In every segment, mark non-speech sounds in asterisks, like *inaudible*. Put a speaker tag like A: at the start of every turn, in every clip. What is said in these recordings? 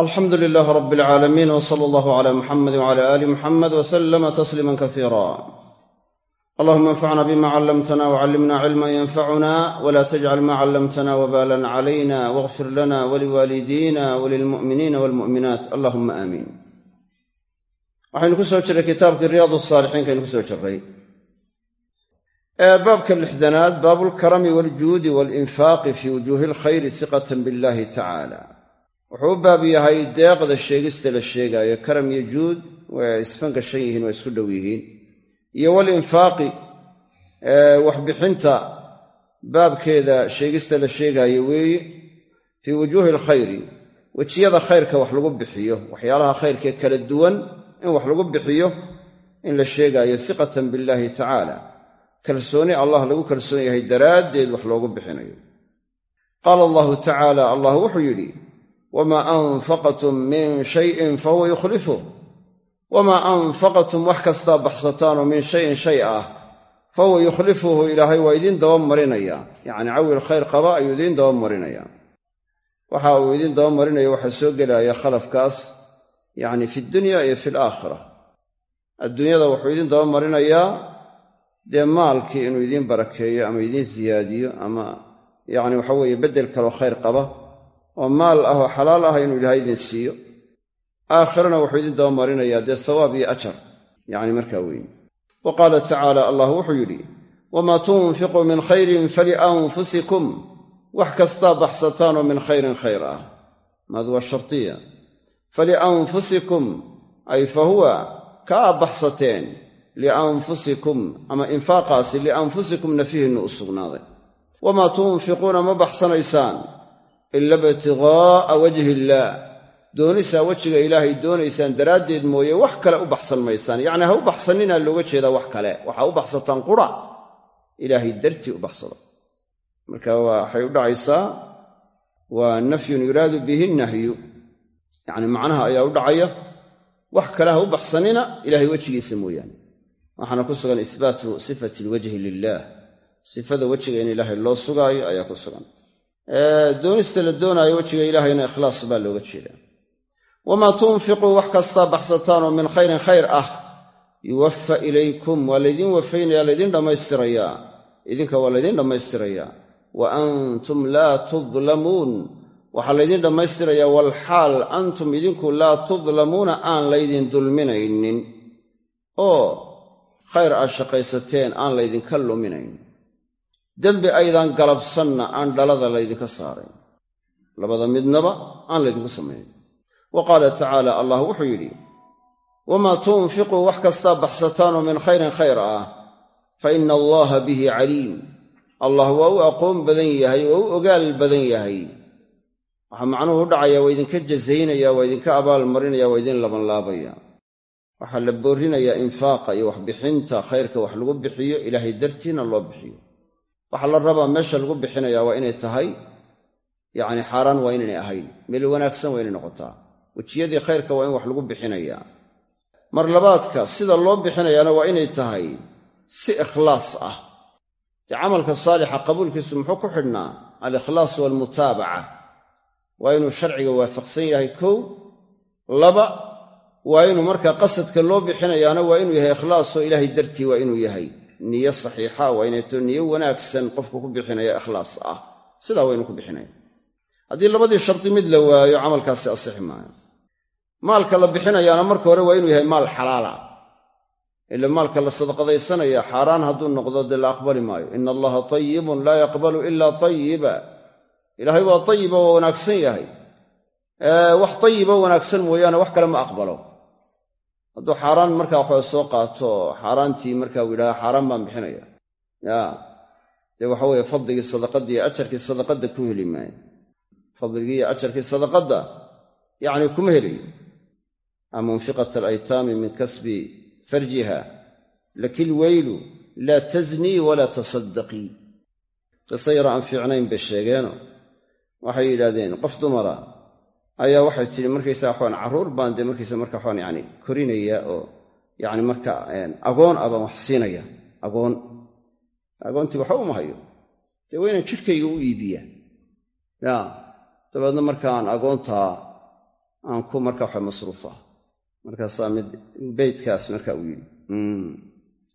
A: alxamdu lilaah rab alcaalamiin w sala allahu cala muxamedi wcala aali muxamed w slama tasliima kasiira allahuma anfacna bima callamtana wcallimna cilma yanfacuna wla tajcal ma callamtana wbalan calayna wاغfir lana waliwaalidina walilmu'miniina walmu'minaat allahuma aamiin waxaynu ku soo jirray kitaabkii riyaad saalixiinkaynu ku soo jirray baabka lixdanaad baabulkarami waljuudi walinfaaqi fii wujuuhi alkhayri siqatan billahi tacala wuxuu u baab yahay deeqda sheegista la sheegaayo karam iyo juud way isfan gashan yihiin waa isku dhow yihiin. Iyo walinfaaqi waxbixinta baabkeeda sheegista la sheegaayo weeye fii wujuuhi alkhayri wejiyada khayrka wax lagu bixiyo waxyaalaha khayrkee kala duwan in wax lagu bixiyo in la sheegaayo siqatan billaahi tacaala kalsooni allah lagu kalsoon yahay daraaddeed wax loogu bixinayo. Qaala allahu tacaala allah wuxuu yidhi wamaa anfaqtum min shayin fahuwa yukhlifuh wamaa anfaqtum wax kastaa baxsataanoo min shayin shay ah fahuwa yukhlifuhu ilaahay waa idiin daba marinaya yacni cawil khayr qaba ayuu idiin daba marinaya waxa uu idiin daba marinaya waxaa soo gelaya khalafkaas yacni fi dunya iyo fi alaakhira adduunyada wuxuu idiin daba marinayaa dee maalkii inuu idiin barakeeyo ama idiin siyaadiyo ama yacni waxa weeye beddel kaloo khayr qaba oo maal ah oo xalaal ah inuu ilaahay idin siiyo. Aakhirana wuxuu idin daba marinayaa dee sawaab iyo ajar. Yacni markaa weyn. Wa qaala tacaala allah wuxuu yidhi wamaa tunfiquu min khayrin falianfusikum. Wax kastaa baxsataanoo min khayrin khayr ah. Maad waa shartiya. Falianfusikum ay fa huwa kaa baxsateen lianfusikum ama infaaqaasi lianfusikum nafihinnu u sugnaaday. Wamaa tunfiquuna ma baxsanaysaan ila ibtiqaa'a wajhi illaah doonisaa wejiga ilaahay doonaysaan daraaddeed mooye wax kale u baxsan maysaan yacnii ha u baxsaninaa looga jeedaa wax kale. Waxaa u baxsataan qura ilaahay dartii u baxsada marka waxay u dhacaysaa waa nafyun yuraadu bihi nahyu. Yacni macnaha ayaa u dhacaya wax kale ha u baxsanina ilahay wejigiisa mooyaane. Waxaana ku sugan isbaatu sifati alwajhi lilaah sifada wejiga in ilaahay loo sugaayo ayaa ku sugan doonista la doonaayo wejiga ilaahayna ikhlaas baa looga jeedaa. Wamaa tunfiquu wax kastaa baxsataanoo min khayrin khayr ah yuwaffa ilaykum waa laydiin wafaynaya laydiin dhammaystirayaa. Idinka waa laydiin dhammaystirayaa. Wa antum laa tudlamuun waxaa laydiin dhammaystirayaa walxaal antum idinku laa tudlamuuna aan laydin dulminaynin. Oo khayr aad shaqaysateen aan laydinka luminayn dembi aydaan galabsanna aan dhalada laydinka saarayn labada midnaba aan laydinku samaynayn wa qaala tacaala allah wuxuu yidhi wamaa tunfiquu wax kastaa baxsataanoo min khayrin khayr ah fa ina allaha bihi caliim. Allah waa u aqoon badan yahay waa u ogaal badan yahay. Waxaa macnuhu u dhacaya waa idinka jazaynaya waa idinka abaalmarinaya waa idin labanlaabaya. Waxaa la boorrinayaa infaaqa iyo waxbixinta khayrka wax lagu bixiyo ilaahay dartiina loo bixiyo waxaa la rabaa meesha lagu bixinayaa waa inay tahay yacni xaaraan waa inaynay ahayn. Meel wanaagsan waa inay noqotaa. Wejiyadii khayrka waa in wax lagu bixinayaa. Mar labaadka sida loo bixinayaana waa inay tahay si ikhlaas ah. Dee camalka saalixa qabuulkiisu muxuu ku xidhnaa? Alikhlaas waalmutaabaca waa inuu sharciga waafaqsan yahay kow. Laba waa inuu markaa qasadka loo bixinayaana waa inuu yahay ikhlaasoo ilaahay dartii waa inuu yahay niyo saxiixa waa inay too niyo wanaagsan qofku ku bixinaya ikhlaas ah. Sidaa waa inuu ku bixinaya haddii labadii shardi mid la waayo camalkaasi asixi maayo. Maalka la bixinayaana marka hore waa inuu yahay maal xalaala. Ila maalka la sadaqadaysanaya xaaraan hadduu noqdo dee la aqbali maayo. Ina allaha tayibun laa yaqbalu ilaa tayiba ilaahay waa tayiba waa wanaagsan yahay. Wax tayiba wanaagsan mooyaane wax kale ma aqbalo hadduu xaaraan markaa waxaa soo qaato xaaraantii markaa uu yidhahda xaaraan baan bixinaya. Ya dee waxa weeye fadligii sadaqadda iyo ajarkii sadaqadda ku heli maayo. Fadligii iyo ajarkii sadaqadda yacni kuma helayo a munfiqat alaytaami min kasbi farjiha lakil weylu laa taznii walaa tasaddaqii qiso yaro aan fiicnayn bay sheegeeno waxay yidhahdeen qof dumara ayaa waxay tidhi markaysa waxaan carruur baan dee markaysa marka waxaan yani korinaya oo yani marka agoon baan wax siinaya agoon agoontii waxa uma hayo. Dee waa inaan jidhkayga u iibiyaa. Ya dabeedna markaan agoontaa aan ku marka waxa masruuf ah markaasaa mid beytkaas marka uu yidhi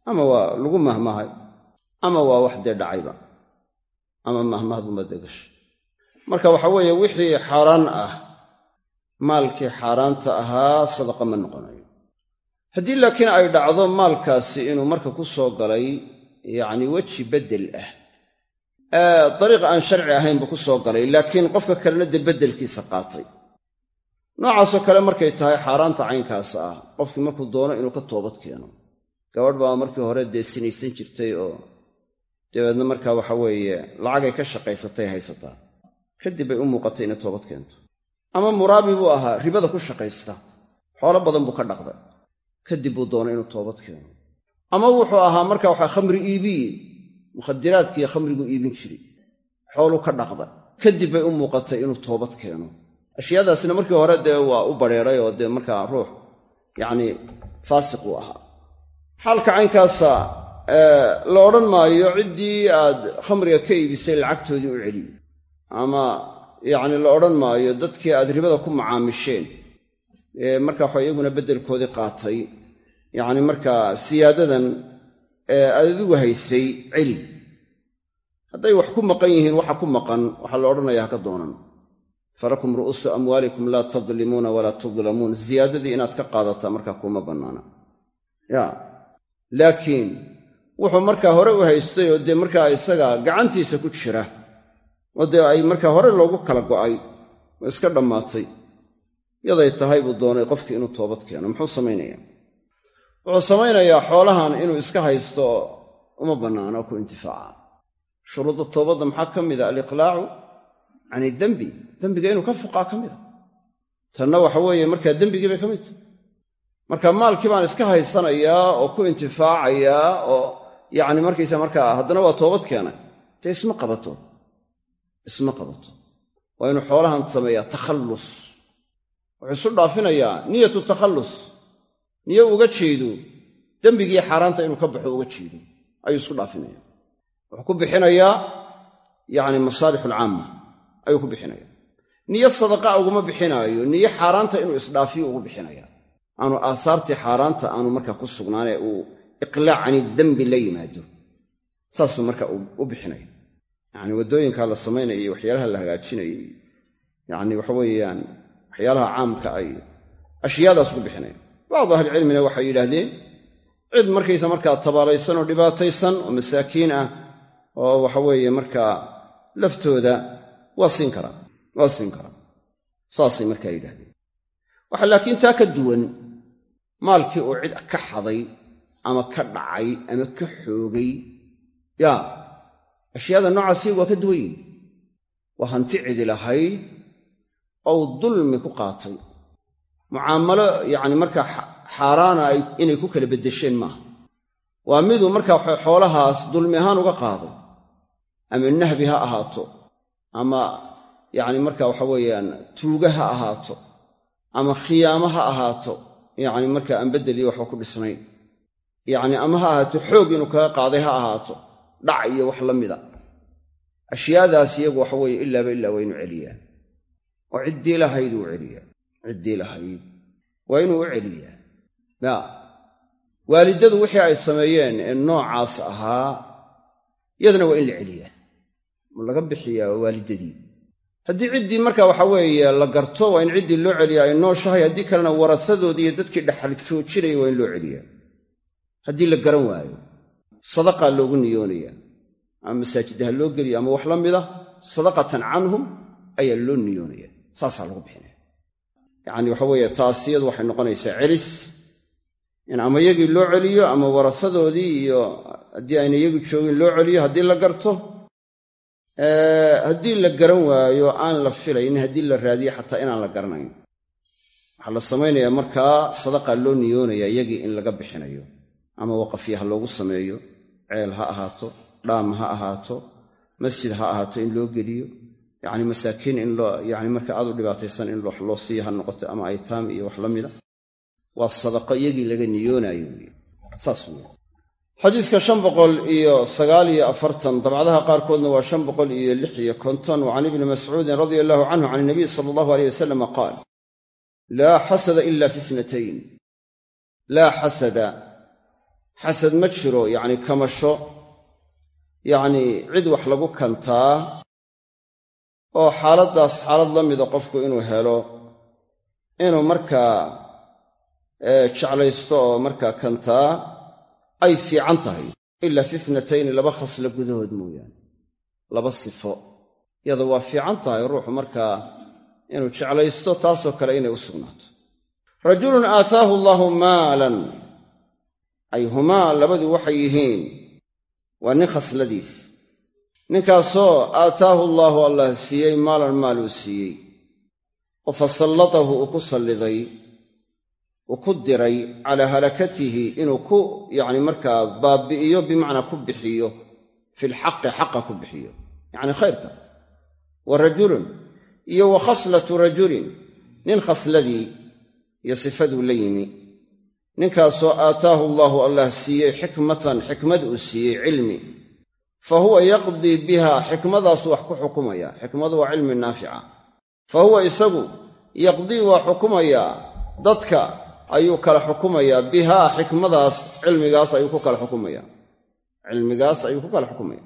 A: ama waa lagu mahmahay ama waa wax dee dhacayba ama mahmahduma dee gashay marka waxa weeye wixii xaaraan ah maalkii xaaraanta ahaa sadaqa ma noqonayo. Haddii laakiin ay dhacdo maalkaasi inuu marka ku soo galay yacni weji beddel ah dariiq aan sharci ahaynba ku soo galay laakiin qofka kalena dee beddelkiisa qaatay. Noocaasoo kale markay tahay xaaraanta caynkaasa ah qofkii markuu doono inuu ka toobad keeno. Gabadh baa markii hore dee sinaysan jirtay oo dabeedna markaa waxa weeye lacagay ka shaqaysatay haysataa. Kadib bay u muuqatay inay toobad keento ama muraabi buu ahaa ribada ku shaqaysta. Xoolo badan buu ka dhaqday. Kadib buu doonay inuu toobad keeno. Ama wuxuu ahaa marka waxa khamri iibiye mukhadiraadkiiyo khamriguu iibin jiray. Xooluu ka dhaqda kadib bay u muuqatay inuu toobad keeno. Ashyaadaasna markii hore dee waa u badheeray oo dee markaa ruux yacni faasiq uu ahaa. Xaalka caynkaasa la odhan maayo ciddii aad khamriga ka iibisay lacagtoodii u celiyo. Ama yacni la odhan maayo dadkii aad ribada ku macaamisheen ee marka waxa iyaguna beddelkoodii qaatay yacni markaa siyaadadan aad adigu haysay celi. Hadday wax ku maqan yihiin waxa ku maqan waxaa la odhanaya haka doonan. Falakum ru'uusu amwaalikum laa tadlimuuna walaa tudlamuun ziyaadadii inaad ka qaadataa markaa kuma bannaana. Ya. Laakiin wuxuu markaa hore u haystay oo dee markaa isaga gacantiisa ku jira oo dee ay markaa hore loogu kala go'ay oo iska dhammaatay. Yaday tahay buu doonay qofkii inuu toobad keeno muxuu samaynayaa? Wuxuu samaynayaa xoolahan inuu iska haysto uma bannaano ku intifaaca. Shuruudda toobadda maxaa ka mida aliqlaacu can idembi dembiga inuu ka fuqaa ka mida tanna waxa weeye markaa dembigii bay ka mid tahay. Marka maalkii baan iska haysanayaa oo ku intifaacayaa oo yacni markaysa markaa haddana waa toobad keenay dee isma qabato isma qabato. Waa inuu xoolahan sameeyaa takhallus. Wuxuu isu dhaafinayaa niyatu takhallus. Niyo uga jeedo dembigii xaaraanta inuu ka baxo uga jeedo ayuu isku dhaafinaya wuxuu ku bixinayaa yacni masaalix alcaama ayuu ku bixinaya niyo sadaqa uguma bixinaayo niyo xaaraanta inuu isdhaafiyo ugu bixinaya aanu aahaartii xaaraanta aanu markaa ku sugnaanee uu iqlaac cani dembi la yimaado. Saasuu marka u bixinaya yacni waddooyinkaa la samaynaya iyo waxyaalaha la hagaajinayay yacni waxa weeyaan waxyaalaha caamka ay ashyaadaas ku bixinaya bacdu ahlicilmina waxay yidhaahdeen cid markaysa markaa tabaalaysan oo dhibaataysan oo masaakiin ah oo waxa weeye markaa laftooda waa siin karaa waa siin karaa saasay markaa yidhahdeen waxa laakiin taa ka duwan maalkii uu cid ka xaday ama ka dhacay ama ka xoogay yaa ashyaada noocaasi waa ka duwan yihiin waa hanti cidi lahayd ou dulmi ku qaatay. Mucaamalo yacni markaa xaaraana inay ku kala beddesheen maaha. Waa miduu markaa xoolahaas dulmi ahaan uga qaaday ama nahbi ha ahaato. Ama yacni marka waxa weeyaan tuuga ha ahaato. Ama khiyaamo ha ahaato. Yacni marka aan beddel iyo waxba ku dhisnayn. Yacni ama ha ahaato xoog inuu kaga qaaday ha ahaato. Dhac iyo wax la mida ashyaadaas iyagu waxa weeye ilaaba ilaa waa inuu celiyaa oo ciddii lahayd uu celiyaa. Ciddii lahayd. Waa inuu u celiyaa ya waalidadu wixii ay sameeyeen ee noocaas ahaa yadana waa in la celiyaa. Laga bixiyaa waa waalidadii. Haddii ciddii marka waxa weeye la garto waa in ciddii loo celiyaa ay nooshahay haddii kalena warasadoodii iyo dadkii dhexal joojinaya waa in loo celiyaa. Haddii la garan waayo sadaqaa loogu niyoonaya ama masaajidda loo geliyo ama wax la mida sadaqatan canhum ayaa loo niyoonaya. Saasaa lagu bixinaya. Yacni waxa weeye taas waxay noqonaysaa celis. In ama yagii loo celiyo ama warasadoodii iyo haddii ayna iyagu joogin loo celiyo haddii la garto haddii la garan waayo aan la filayn haddii la raadiyo xataa inaan la garanayn. Waxaa la samaynayaa markaa sadaqaa loo niyoonayaa iyagii in laga bixinayo ama waqafya ha loogu sameeyo ceel ha ahaato dhaam ha ahaato masjid ha ahaato in loo geliyo yacni masaakiin in loo yacni marka aad u dhibaataysan in wax loo siiyo ha noqoto ama aytaam iyo wax la mida waa sadaqo iyagii laga niyoonaayo weye saas weye xadiidka shan boqol iyo sagaal iyo afartan dabcadaha qaarkoodna waa shan boqol iyo lix iyo konton wa can ibni mascuudin radia allahu canhu can inabiy sala allahu aleyh wasalama qaal laa xasada ila fi snatayn laa xasada xasad ma jiro yacni kamasho yacnii cid wax lagu kantaa oo xaaladdaas xaalad la mida qofku inuu helo inuu markaa jeclaysto oo markaa kantaa ay fiican tahay. Ilaa fi snatayni laba khaslo gudahood mooyaane. Laba sifo. Iyada waa fiican tahay ruuxu markaa inuu jeclaysto taasoo kale inay u sugnaato. Rajulun aataahu allaahu maalan. Ay humaa labadu waxay yihiin waa nin khasladiis. Ninkaasoo aataahu allaahu allah siiyey maalan maal uu siiyey. Oo fasallatahu uu ku salliday. Uu ku diray calaa halakatihi inuu ku yacni markaa baabi'iyo bimacnaa ku bixiyo. Filxaqi xaqa ku bixiyo. Yacni khayrka. Wa rajulun. Iyo wa khaslatu rajulin. Nin khasladii iyo sifaduu la yimi ninkaasoo aataahu allaahu allah siiyey xikmatan xikmad uu siiyey cilmi. Fa huwa yaqdii biha xikmadaasu wax ku xukumaya. Xikmadu waa cilmi naafica. Fa huwa isagu yaqdii waa xukumayaa dadka ayuu kala xukumayaa bihaa xikmadaas cilmigaas ayuu ku kala xukumaya. Cilmigaas ayuu ku kala xukumaya.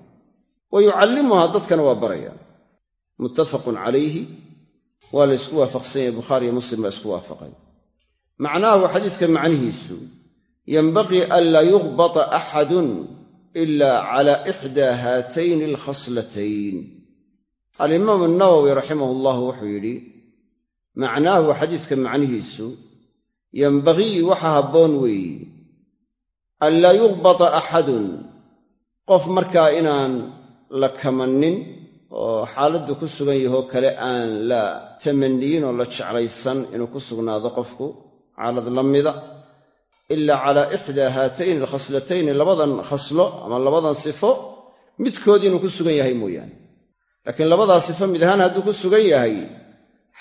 A: Wa yucallimuhaa dadkana waa baraya. Muttafaqun calayhi. Waa la ysku waafaqsan yahay. Bukhaari iyo muslim baa isku waafaqay macnaahu xadiiska macnihiisu. Yenbaqii an laa yukhbata axadun ila cala ixdaa haatayni alkhaslatayn. Alimaamu nawowi raximahu llahu wuxuu yidhi macnaahu xadiiska macnihiisu. Yenbagii waxa habboon weeye an laa yukhbata axadun qof markaa inaan la kamannin oo xaaladdu ku sugan yahoo kale aan la tamanniyin oo la jeclaysan inuu ku sugnaado qofku xaalad la mida ila calaa ixdaa haatayni alkhaslatayni labadan khaslo ama labadan sifo midkood inuu ku sugan yahay mooyaane. Laakiin labadaa sifo mid ahaan hadduu ku sugan yahay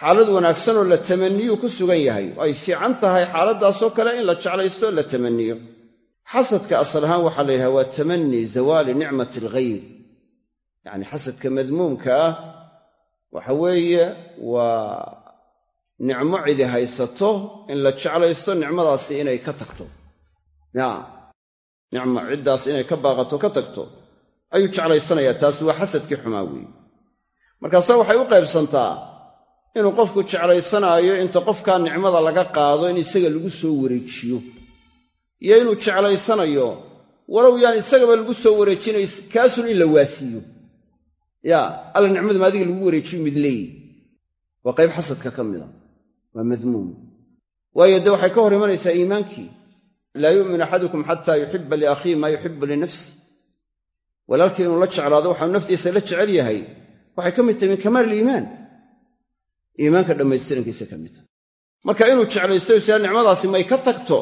A: xaalad wanaagsanoo la tamanniyuu ku sugan yahay ay fiican tahay xaaladdaasoo kale in la jeclaysto la tamanniyo xasadka asal ahaan waxaa la yidhaha waa tamannii zawaali nicmati alghayr yacni xasadka madmuumka ah waxa weeye waa nicmo cidi haysato in la jeclaysto nicmadaasi inay ka tagto. Ya nicmo ciddaas inay ka baaqato ka tagto. Ayuu jeclaysanayaa taasi waa xasadkii xumaa weeye markaase waxay u qaybsantaa inuu qofku jeclaysanaayo inta qofkaa nicmada laga qaado in isaga lagu soo wareejiyo. Iyo inuu jeclaysanayo walow yaan isagaba lagu soo wareejinay kaasun in la waasiiyo yaa alla nicmaduma adiga lagu wareejiyo mid leeyi waa qayb xasadka ka mida waa madmuum. Waayo dee waxay ka hor imanaysaa iimaankii. Laa yu'minu axadukum xataa yuxiba liakhiihi maa yuxibu linafsi walaalkii inuu la jeclaado waxaanu naftiisa la jecel yahay. Waxay ka mid tahay min kamaal iliimaan iimaanka dhammaystirankiisa ka mid. Tahay marka inuu jeclaysto isaa nicmadaasi may ka tagto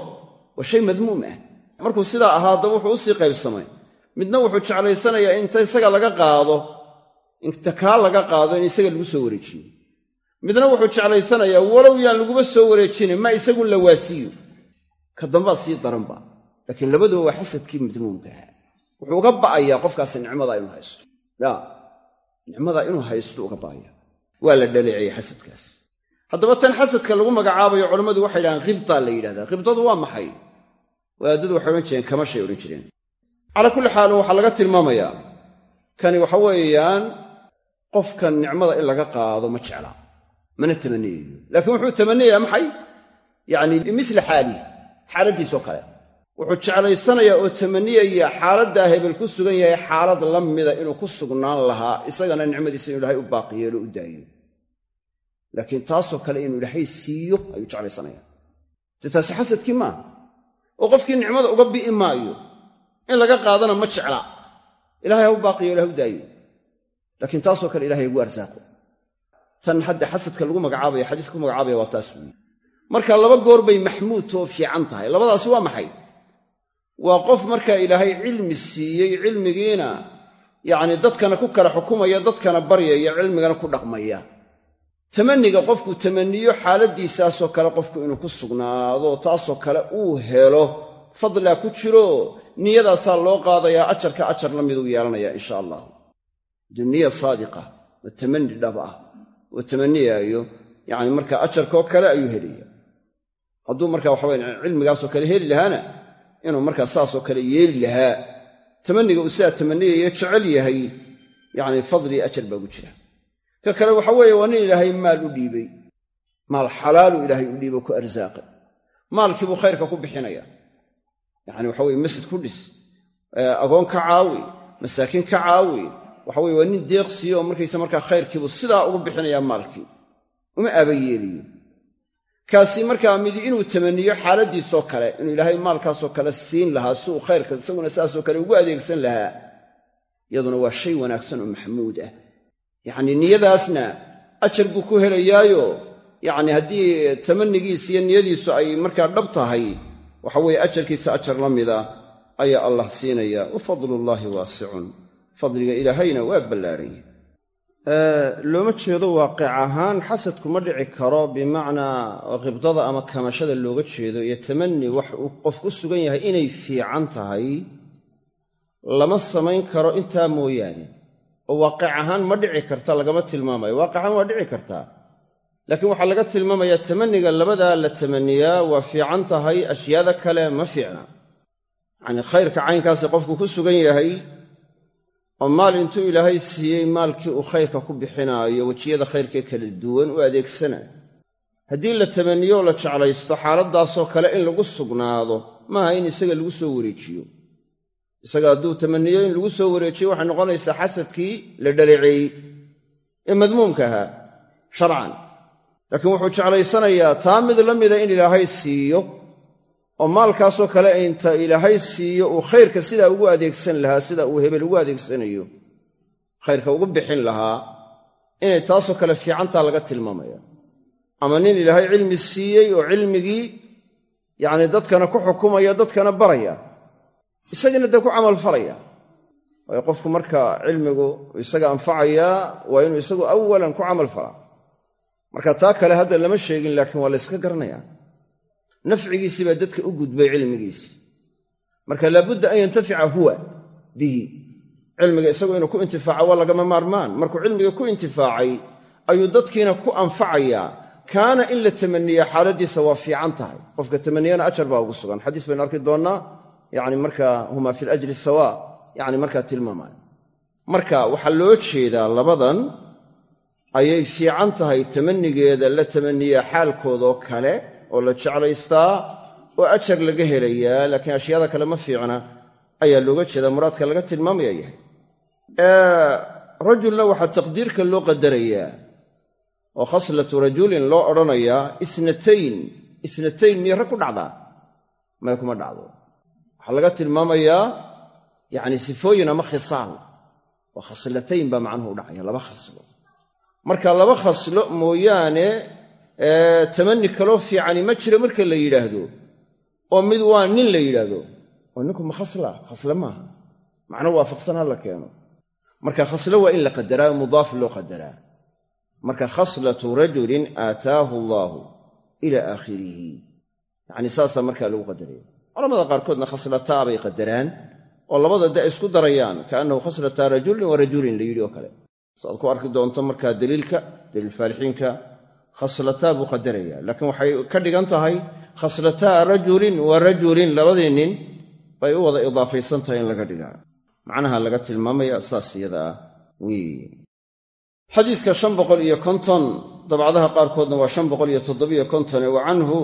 A: waa shay madmuum ah. Markuu sidaa ahaa haddaba wuxuu u sii qaybsamay. Midna wuxuu jeclaysanayaa inta isaga laga qaado inta kaa laga qaado in isaga lagu soo wareejiyo midna wuxuu jeclaysanayaa walow yaan laguba soo wareejinin ma isagu la waasiiyo ka dambaa sii daranba laakiin labaduba waa xasadkii madmuumkaha wuxuu uga ba'ayaa qofkaasi nicmadaa inuu haysto. Ya nicmadaa inuu haysto uga ba'aya waa la dhaleeciyey xasadkaas. Haddaba tan xasadka lagu magacaabayo culammadu waxay yidhahaan khibtaa la yidhahdaa. Khibtadu waa maxay? Wadaadadu waxay odhan jireen kamashay odhan jireen. Calaa kulli xaal waxaa laga tilmaamayaa kani waxa weeyaan qofkan nicmada in laga qaado ma jecla mana tamaniyayo laakiin wuxuu tamaniyayaa maxay? Yacni bimisli xaalihi xaaladdiisoo kale. Wuxuu jeclaysanayaa oo tamaniyaya xaaladdaa hebel ku sugan yahay xaalad la mida inuu ku sugnaan lahaa isagana nicmadiisa inuu ilaahay u baaqi yeelo u daayo. Laakiin taasoo kale inuu ilaahay siiyo ayuu jeclaysanaya dee taasi xasadkii maaha oo qofkii nicmada uga bi'i maayo in laga qaadana ma jecla ilahay ha u baaqi yeelo ha u daayo. Laakiin taasoo kale ilahay ugu arsaaqo tan hadda xasadka lagu magacaabaya xadiiska ku magacaabaya waa taas weeye marka laba goor bay maxmuudtoo fiican tahay. Labadaasi waa maxay? Waa qof markaa ilaahay cilmi siiyey cilmigiina yacni dadkana ku kala xukumaya dadkana baryaya cilmigana ku dhaqmaya. Tamanniga qofku tamanniyo xaaladdiisaasoo kale qofku inuu ku sugnaado taasoo kale uu helo fadlaa ku jiro niyadaasaa loo qaadayaa ajarka ajar la miduu yeelanaya insha allah duniya saadiqa waa tamanni dhab ah oo tamaniyaayo yacni markaa ajarkoo kale ayuu helaya hadduu markaa waxaweyn cilmigaasoo kale heli lahaana inuu markaa saasoo kale yeeli lahaa. Tamaniga uu sidaa tamaniyayo jecel yahay yacni fadli ajar baa ugu jira. Ka kale waxa weeye waa nin ilaahay maal u dhiibay. Maal xalaalu ilaahay u dhiibo ku arsaaqay. Maalkii buu khayrka ku bixinaya yacni waxa weye masjid ku dhis agoon ka caawi masaakiin ka caawi waxa weye waa nin deeqsiyo oo markaysa markaa khayrkiibuu sidaa ugu bixinayaa maalkii. Uma aaba yeeliyo kaasi markaa midi inuu tamaniyo xaaladiisoo kale inuu ilaahay maalkaasoo kale siin lahaa si uu khayrka isaguna saasoo kale ugu adeegsan lahaa. Iyaduna waa shay wanaagsan oo maxmuud ah. Yacnii niyadaasna ajar buu ku helayaayo. Yacni haddii tamanigiis iyo niyadiisu ay markaa dhab tahay waxa weeye ajarkiisa ajar la mida ayaa allah siinaya. Wa fadlullaahi waasicun fadliga ilaahayna waa ballaaranya looma jeedo waaqic ahaan xasadku ma dhici karo bimacnaa qibdada ama kamashada looga jeedo iyo tamani wax uu qof ku sugan yahay inay fiican tahay lama samayn karo intaa mooyaane. Oo waaqic ahaan ma dhici karta lagama tilmaamayo. Waaqic ahaan waa dhici kartaa laakiin waxaa laga tilmaamayaa tamaniga labadaa la tamaniyaa waa fiican tahay ashyaada kale ma fiicna. Yacnii khayrka caynkaasi qofku ku sugan yahay oo maal intuu ilaahay siiyey maalkii uu khayrka ku bixinaayo wejiyada khayrkee kala duwan u adeegsanayo haddii la tamaniyo oo la jeclaysto xaaladdaasoo kale in lagu sugnaado maaha in isaga lagu soo wareejiyo. Isaga hadduu tamaniyo in lagu soo wareejiyo waxay noqonaysaa xasadkii la dhaleeceeyey ee madmuumka ahaa sharcan. Laakiin wuxuu jeclaysanayaa taa mid la mida in ilaahay siiyo oo maalkaasoo kale inta ilaahay siiyo uu khayrka sidaa ugu adeegsan lahaa sida uu hebel ugu adeegsanayo khayrka ugu bixin lahaa inay taasoo kale fiicantaa laga tilmaamaya. Ama nin ilaahay cilmi siiyey oo cilmigii yacni dadkana ku xukumaya dadkana baraya isagina dee ku camalfalaya waayo qofku marka cilmigu isaga anfacayaa waa inuu isagu awalan ku camal falaa marka taa kale hadda lama sheegin laakiin waa layska garanayaa nafcigiisii baa dadka u gudbay cilmigiisi marka laabudda an yantafica huwa bihi. Cilmiga isagu inuu ku intifaaco waa lagama maarmaan. Markuu cilmiga ku intifaacay ayuu dadkiina ku anfacayaa kaana in la tamaniya xaaladiisa waa fiican tahay. Qofka tamaniyana ajar baa ugu sugan. Xadiis baynu arki doonnaa yani markaa huma fi lajri sawa yani markaa tilmaamaya marka waxaa loo jeedaa labadan ayay fiican tahay tamanigeeda la tamaniyaa xaalkoodoo kale oo la jeclaystaa oo ajar laga helayaa laakiin ashyaada kale ma fiicna ayaa looga jeedaa muraadka laga tilmaamaya yahay. Rajulna waxaa taqdiirka loo qadarayaa oo khaslatu rajulin loo odhanayaa isnatayn isnatayn miyay rag ku dhacdaa may kuma dhacdo. Waxaa laga tilmaamayaa yacni sifooyin ama khisaal oo khaslatayn baa macnuhu u dhacaya laba khaslo. Marka laba khaslo mooyaane tamani kaloo fiicani ma jiro marka la yidhaahdo. Oo mid waa nin la yidhaahdo. Oo ninku ma khasla? Khasle maaha. Macno waafaqsan la keeno. Marka khaslo waa in la qadaraa mudaaf loo qadaraa. Marka khaslatu rajulin aataahu allaahu ila aakhirihi. Yacni saasaa markaa lagu qadaraya culamada qaarkoodna khaslataa bay qadaraan oo labada da isku darayaan kaannahu khaslataa rajulin wa rajulin la yidhi oo kale. Saaad ku arki doonto markaa daliilka daliil faalixiinka khaslataa buu qadaraya laakiin waxay ka dhigan tahay khaslataa rajulin wa rajulin labadii nin bay u wada idaafaysan tahay in laga dhigaa. Macnaha laga tilmaamaya saas iyada ah weeye. Xadiidka shan boqol iyo konton dabcadaha qaarkoodna waa shan boqol iyo toddobiyo kontone wa canhu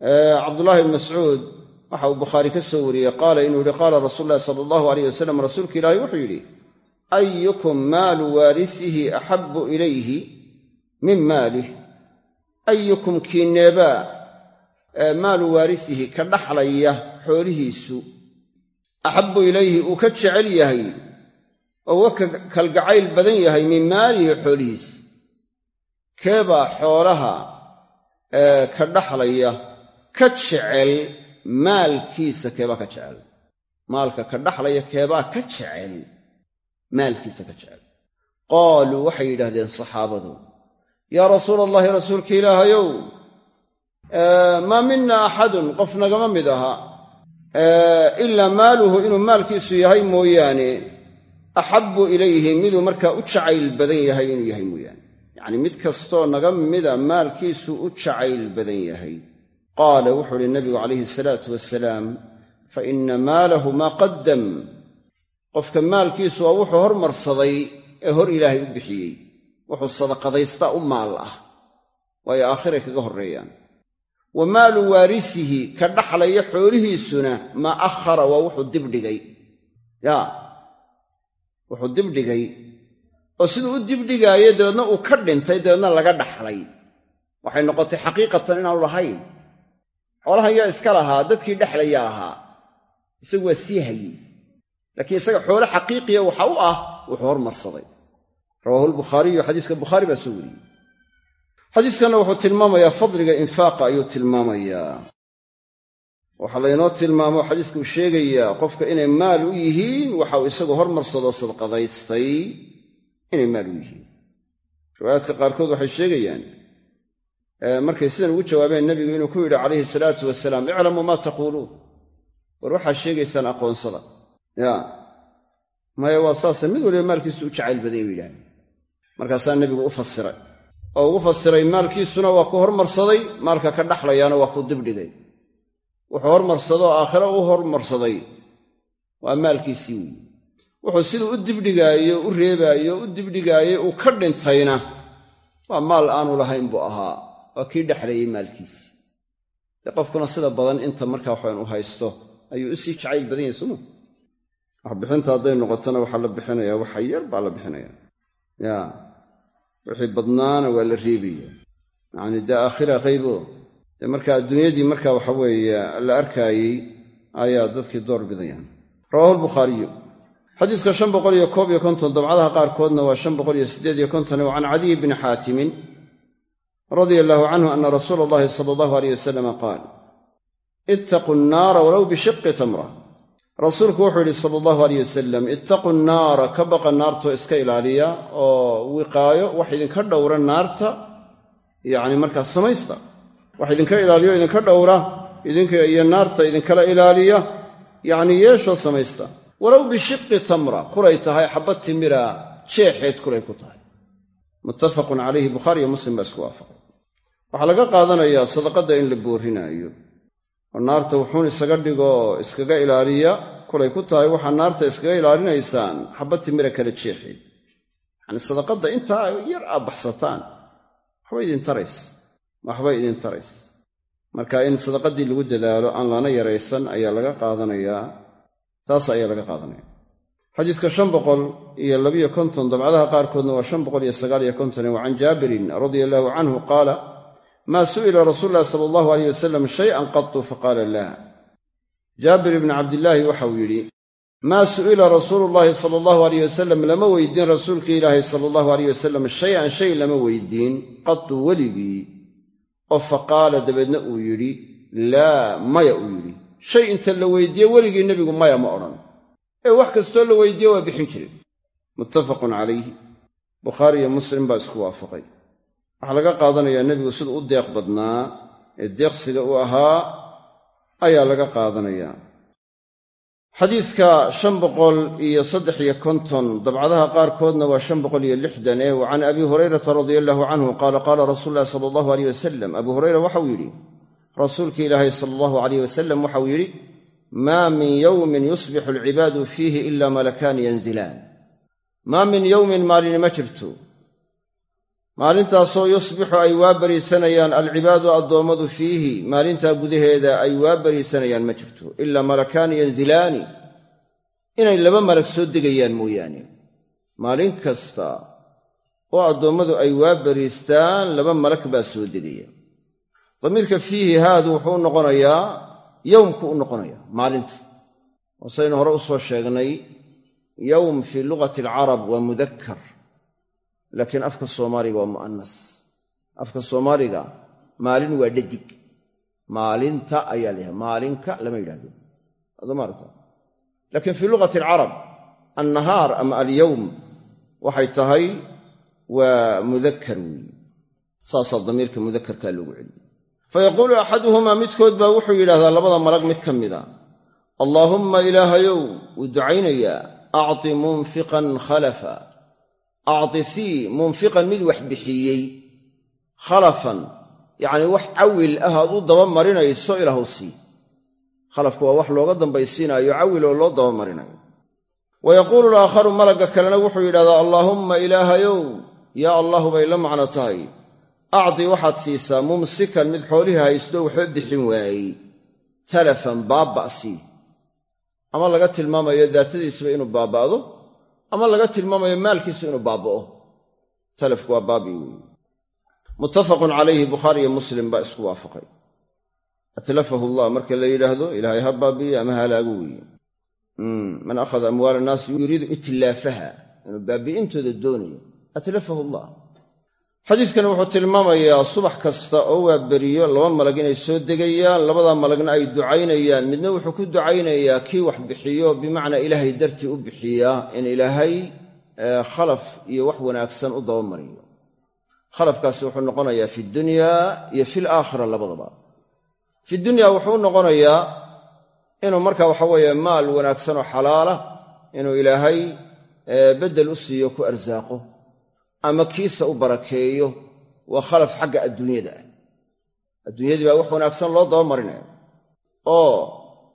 A: cabdullaahi bn mascuud waxa uu bukhaari ka soo wariyey qaala inuu yihi qaala rasuulu ulahi sala allahu aleyh wasalam rasuulka ilaahi wuxuu yidhi ayukum maalu waarisihi axabbu ilayhi min maalih ayukum kiineebaa maalu waarisihi ka dhaxlaya xoolihiisu axabbu ilayhi uu ka jecel yahay oo ka kalgacayl badan yahay min maalihi xoolihiis keebaa xoolaha ka dhaxlaya ka jecel maalkiisa keebaa ka jecel. Maalka ka dhaxlaya keebaa ka jecel maalkiisa ka jecel. Qaaluu waxay yidhaahdeen saxaabadu yaa rasuula allahi rasuulka ilaahayow maa mina axadun qof nagama mid aha ilaa maaluhu inuu maalkiisu yahay mooyaane axabbu ilayhi miduu markaa u jacayl badan yahay inuu yahay mooyaane. Yacnii mid kastoo naga mida maalkiisu u jacayl badan yahay. Qaala wuxuu uhi nabigu calayhi salaatu wasalaam fa ina maalahu maa qaddam. Qofka maalkiisu waa wuxuu hormarsaday ee hor ilaahay u bixiyey wuxuu sadaqadaystaa u maal ah waayo aakhiray kaga horreeyaan. Wa maalu waarisihi ka dhaxlaya xoolihiisuna maa akhara waa wuxuu dibdhigay yaa wuxuu dibdhigay oo siduu u dibdhigaayo dabeedna uu ka dhintay dabeedna laga dhaxlay. Waxay noqotay xaqiiqatan inaanu lahayn. Xoolahan yaa iska lahaa dadkii dhexlayaa lahaa isagu waa sii hayey laakiin isaga xoole xaqiiqiya waxa u ah wuxuu hormarsaday rawaahu lbukhaariyu xadiiska bukhaari baa soo wariyey. Xadiiskanna wuxuu tilmaamayaa fadliga infaaqa ayuu tilmaamayaa. Waxaa laynoo tilmaamo xadiiska uu sheegayaa qofka inay maal u yihiin waxa uu isagu hormarsadoo sadqadaystay inay maal u yihiin. Riwaayaadka qaarkood waxay sheegayaan markay sidan ugu jawaabeen nebigu inuu ku yidhi calayhi salaatu wasalaam iclamuu maa taquuluun. War waxaad sheegaysaan aqoonsada. Ya maya waa saase mid waliba maalkiisu u jacayl badan inuu yidhahda markaasaa nebigu u fasiray. Oo ugu fasiray maalkiisuna waa ku hormarsaday maalka ka dhaxlayaana waa ku dibdhigay. Wuxuu hormarsadoo aakhiro u hormarsaday. Waa maalkiisii weyi wuxuu siduu u dibdhigaayo u reebaayo u dibdhigaayey uu ka dhintayna waa maal aanu lahayn buu ahaa. Waa kii dhexlayay maalkiisi dee qofkuna sida badan inta markaa waxaan u haysto ayuu u sii jacayl badan yahay suma waxbixinta hadday noqotona waxaa la bixinayaa waxa yar baa la bixinayaa. Ya wixii badnaana waa la reebaya yacni dee aakhira qaybo. Dee marka adduunyadii marka waxa weeye la arkaayey ayaa dadkii door bidayaan. Rawaahu lbukhaariyu xadiidka shan boqol iyo koob iyo konton dabcadaha qaarkoodna waa shan boqol iyo siddeed iyo konton wa can cadiy bni xaatimin radia allahu canhu ana rasuula allahi sala allahu aleyh wasalama qaal ittaquu nnaara walow bishiqi tamra rasuulku wuxuu yidhi sala allahu aleyh wasalam ittaquu nnaara ka baqa naartoo iska ilaaliya oo wiqaayo wax idinka dhowra naarta. Yacni markaa samaysta. Wax idinka ilaaliyo idinka dhowra. Idinka iyo naarta idinkala ilaaliya. Yacni yeeshoo samaysta. Walow bishiqi tamra. Kulay tahay xabad timira. Jeexeed kulay ku tahay. Muttafaqun calayhi bukhaariyo muslim baa isku waafaqay. Waxaa laga qaadanayaa sadaqadda in la boorinaayo oo naarta wuxuun isaga dhigo iskaga ilaaliya kulay ku tahay waxaa naarta iskaga ilaalinaysaan xabad timira kala jeexeed yacni sadaqadda intaa yar aad baxsataan. Waxba idin tarays. Waxba idin tarays. Marka in sadaqadii lagu dadaalo aan lana yaraysan ayaa laga qaadanayaa taas ayaa laga qaadanaya. Xadiiska shan boqol iyo labiyo konton dabcadaha qaarkoodna waa shan boqol iyo sagaal iyo konton wa can jaabirin radia allaahu canhu qaala maa su'ila rasuulu llahi sala allahu aleyh wasalam shay'an qatu faqaala laa jaabir ibni cabdillaahi waxauu yidhi maa su'ila rasuulu llaahi sala allahu aleyh wasalam lama weydiin rasuulkii ilaahay sala allahu aleyh wasalam shay-an shay lama weydiin qatu weligii. Oo faqaala dabeedna uu yidhi laa maya uu yidhi shay inta la weydiiye weligii nebigu maya ma odhan. Ee wax kastoo la weydiiye waa bixin jiray. Muttafaqun calayhi bukhaari iyo muslim baa isku waafaqay waxaa laga qaadanayaa nebigu siduu u deeq badnaa ee deeqsiga u ahaa ayaa laga qaadanayaa. Xadiidka shan boqol iyo saddex iyo konton dabcadaha qaarkoodna waa shan boqol iyo lixdan ee can abi hurayrata radia allahu canhu qaala qaala rasuulu llahi sala allahu aleyh wasalam abu hurayra waxau yidhi rasuulki ilaahay sala allahu aleyh wasalam waxau yidhi maa min yowmin yusbixu alcibaadu fiihi ila malakaani yanzilaan. Maa min yowmin maalini ma jirto maalintaasoo yusbixu ay waa bariisanayaan alcibaadu addoommadu fiihi maalintaa gudaheeda ay waa bariisanayaan ma jirto ilaa malakaani yanzilaani inay laba malag soo degayaan mooyaane. Maalin kasta oo addoommadu ay waa bariistaan laba malag baa soo degaya. Damiirka fiihi haadu wuxuu u noqonayaa yowmku u noqonayaa maalinta. Wasaynu hore u soo sheegnay yowm fii lugati alcarab waa mudakkar laakiin afka soomaaliga waa mu'anas afka soomaaliga maalin waa dhadig maalinta ayaa la yhaha maalinka lama yidhahdo adamaarta laakiin fii lugati alcarab annahaar ama alyowm waxay tahay waa mudakkar weeye saasaa damiirka mudakarkaa loogu celiye fayaquulu axaduhumaa midkood baa wuxuu yidhahdaa labada malag mid ka mida allaahumma ilaahayow wuu ducaynayaa acti munfiqan khalafa acti sii munfiqan mid wax bixiyey khalafan yacni wax cawil ah aad u daba marinayso ilaahu sii khalafku waa wax looga dambaysiinaayo cawil oo loo daba marinayo wa yaquulu alaakharu malagga kalena wuxuu yidhahdaa allaahumma ilaahayow yaa allahu bay la macno tahay acdi waxaad siisaa mumsikan mid xoolihii haysto waxba bixin waayey talafan baabba' sii ama laga tilmaamayo daatadiisuba inuu baaba'do ama laga tilmaamayo maalkiisu inuu baaba'o. Talafku waa baabii weeye muttafaqun calayhi bukhaari iyo muslim baa isku waafaqay. Atlafahu allah marka la yidhaahdo ilaahay ha baabi'iye ama halaagu weeye man akhada amwaala annaasi yuriidu itlaafaha inuu baabi'intooda doonayo. Atlafahu allah xadiidkani wuxuu tilmaamayaa subax kasta oo waa beriyo laba malag inay soo degayaan labadaa malagna ay ducaynayaan. Midna wuxuu ku ducaynayaa kii wax bixiyo bimacnaa ilaahay dartii u bixiyaa in ilaahay khalaf iyo wax wanaagsan u dabamariyo. Khalafkaasi wuxuu noqonayaa fi dunya iyo fil aakhira labadaba. Fi dunya wuxuu noqonayaa inuu marka waxa weeye maal wanaagsan oo xalaala inuu ilaahay beddel u siiyo ku arsaaqo ama kiisa u barakeeyo waa khalaf xagga adduunyada ah. Adduunyadii baa wax wanaagsan loo dabamarinaya oo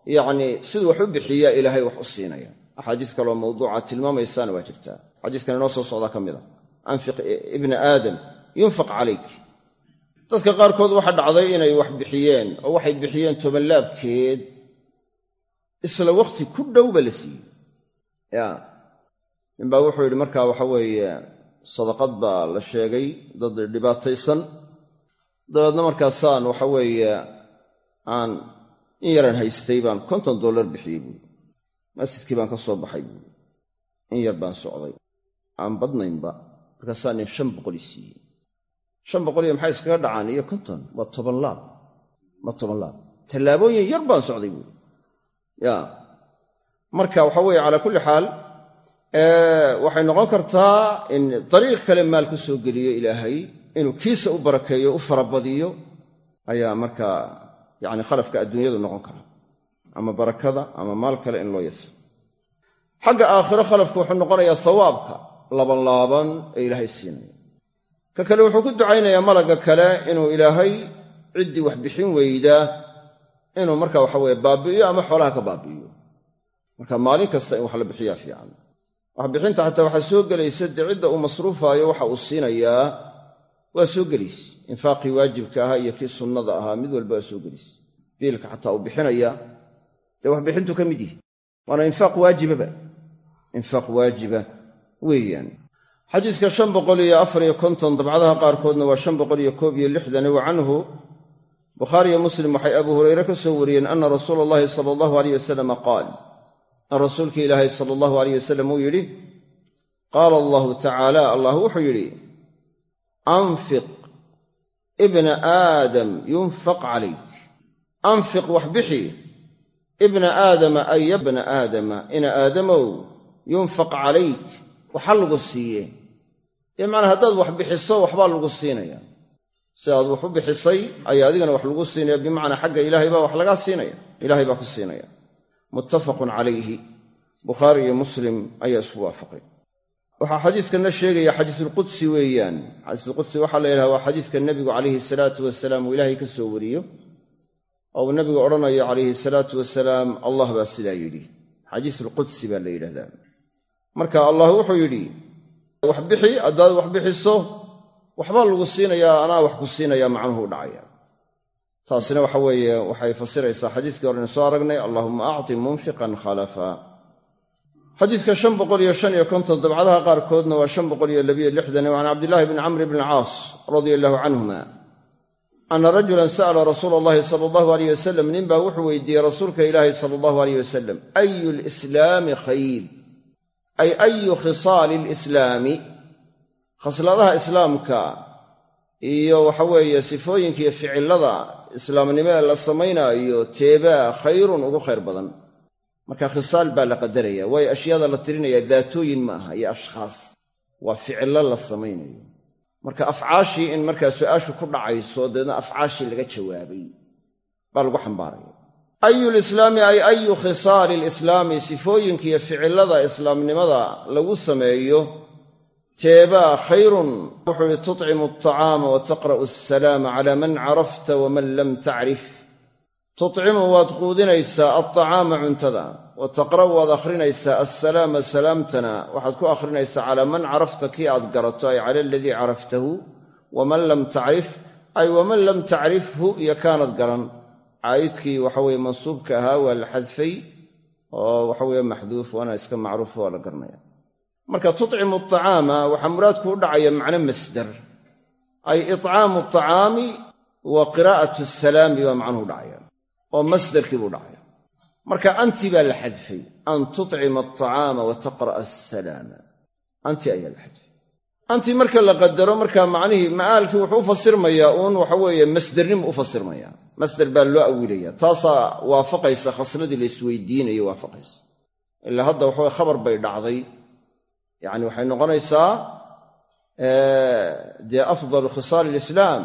A: yacnii siduu wax u bixiyaa ilaahay wax u siinaya axaadiis kaloo mawduuca tilmaamaysaana waa jirtaa xadiiskan inoo soo socdaa ka mid a. Anfiq ibna aadam yunfaq calayk. Dadka qaarkood waxaa dhacday inay wax bixiyeen oo waxay bixiyeen tobanlaabkeed isla wakhti ku dhowba la siiyey. Ya ninbaa wuxuu yidhi markaa waxa weeye sadaqad baa la sheegay dad dhibaataysan dabeedna markaasaan waxa weeye aan in yaran haystay baan konton dollar bixiyey buuri masjidkii baan ka soo baxay buuri in yar baan socday. Aan badnaynba markaasaa nin shan boqol i siiyey. Shan boqol iyo maxay iskaga dhacaan? Iyo konton. Waa toban laab. Waa toban laab. Tallaabooyin yar baan socday buuri ya marka waxa weeye calaa kulli xaal waxay noqon kartaa in dariiq kale maal ku soo geliyo ilaahay inuu kiisa u barakeeyo u farabadiyo ayaa markaa yacni khalafka adduunyadu noqon kara. Ama barakada ama maal kale in loo yasro xagga aakhiro khalafku wuxuu noqonayaa sawaabka labanlaaban ee ilaahay siinaya. Ka kale wuxuu ku ducaynayaa malagga kale inuu ilaahay ciddii wax bixin weydaa inuu marka waxa weye baabi'iyo ama xoolaha ka baabi'iyo. Marka maalin kasta in wax la bixiyaa fiican waxbixinta xataa waxaa soo gelaysa dee cidda uu masruufaayo waxa uu siinayaa waa soo gelayse infaaqii waajibka ahaa iyo kii sunnada ahaa mid walba waa soo gelayse biilka xataa uu bixinaya dee waxbixintu ka mid yihi waana infaaq waajibaba. Infaaq waajiba weeyaan. Xadiiska shan boqol iyo afar iyo konton dabcadaha qaarkoodna waa shan boqol iyo koob iyo lixdan wa canhu. Bukhaariyo muslim waxay abuu hurayre ka soo wariyeen ana rasuula allahi sala allahu aleyh wasalama qaal in rasuulki ilaahay sala allahu aleyh wasalam uu yidhi qaala allahu tacaala allah wuxuu yidhi anfiq ibna aadam yunfaq calayk. Anfiq wax bixi ibna aadama ay yabna aadama ina aadamow yunfaq calayk. Waxa lagu siiye bimacnaa haddaad wax bixiso waxbaa lagu siinaya. Sidaad wax u bixisay ayaa adigana wax lagu siinaya bimacnaa xagga ilaahay baa wax lagaa siinaya. Ilaahay baa ku siinaya muttafaqun calayhi bukhaari iyo muslim ayaa isku waafaqay. Waxaa xadiiskanna sheegaya xadiisulqudsi weeyaan. Xadiisulqudsi waxaa la yidhaha waa xadiiska nebigu calayhi salaatu wasalaam uu ilaahay ka soo wariyo oo uu nebigu odhanayo calayhi salaatu wasalaam allah baa sidaa yidhi. Xadiisulqudsi baa la yidhahdaa. Marka allah wuxuu yidhi wax bixi haddaad wax bixiso waxbaa lagu siinayaa anaa wax ku siinayaa macnuhu u dhacaya taasina waxa weeye waxay fasiraysaa xadiiskii horenu soo aragnay allahuma acti munfiqan khalafa. Xadiiska shan boqol iyo shan iyo konton dabcadaha qaarkoodna waa shan boqol iyo labiyo lixdan can cabdillahi bni camr bni caas radia allahu canhuma ana rajulan sa'ala rasuula allahi sala allahu aleyh wasalam ninbaa wuxuu weydiiyey rasuulka ilaahi sala allahu aleyh wasalam ayu lislaami khayr? Ay ayu khisaali lislaami? Khasladaha islaamka iyo waxa weeye sifooyinka iyo ficilada islaamnimo ee la samaynaayo teebaa khayrun ugu khayr badan. Marka khisaal baa la qadaraya. Waayo ashyaada la tirinaya daatooyin ma aha iyo ashkhaas. Waa ficillo la samaynayo. Marka afcaashii in markaa su'aashu ku dhacayso dabeedna afcaashii laga jawaabay. Baa lagu xambaaraya. Ayu lislaami ay ayu khisaali lislaami sifooyinka iyo ficilada islaamnimada lagu sameeyo teebaa khayrun. Wuxuu ihi tutcimu alطacaama wa taqra'u asalaama calaa man carafta waman lam tacrif. Tutcimu waad quudinaysaa alطacaama cuntada. Wa taqra'u waad akhrinaysaa assalaama salaamtana. Waxaad ku akhrinaysaa calaa man carafta kii aad garato ay cala aladii caraftahu. Waman lam tacrif ay waman lam tacrifhu iyo kaanad garan. Caa'idkii waxaweye mansuubka ahaa waa la xadfay oo waxaweye maxduuf waana iska macruuf waa la garanaya marka tucimu acaama waxaa muraadku u dhacaya macno masdar. Ay icaamu acaami wa qiraa'atu salaami baa macnuhu dhacaya. Oo masdarkii dhacaya. Marka anti baa la xadfay an tucima aacaama wa taqra'a asalaama anti ayaa la xadfay. Anti marka la qadaro marka macnihii ma'aalkii wuxuu u fasirmayaa uun waxaweeye masdarnimu u fasirmaya. Masdar baa loo awilaya. Taasaa waafaqaysa khasladii laisweydiinayay waafaqaysa. Ilaa hadda waxawe khabar bay dhacday yacni waxay noqonaysaa dee afdalu khisaali alislaam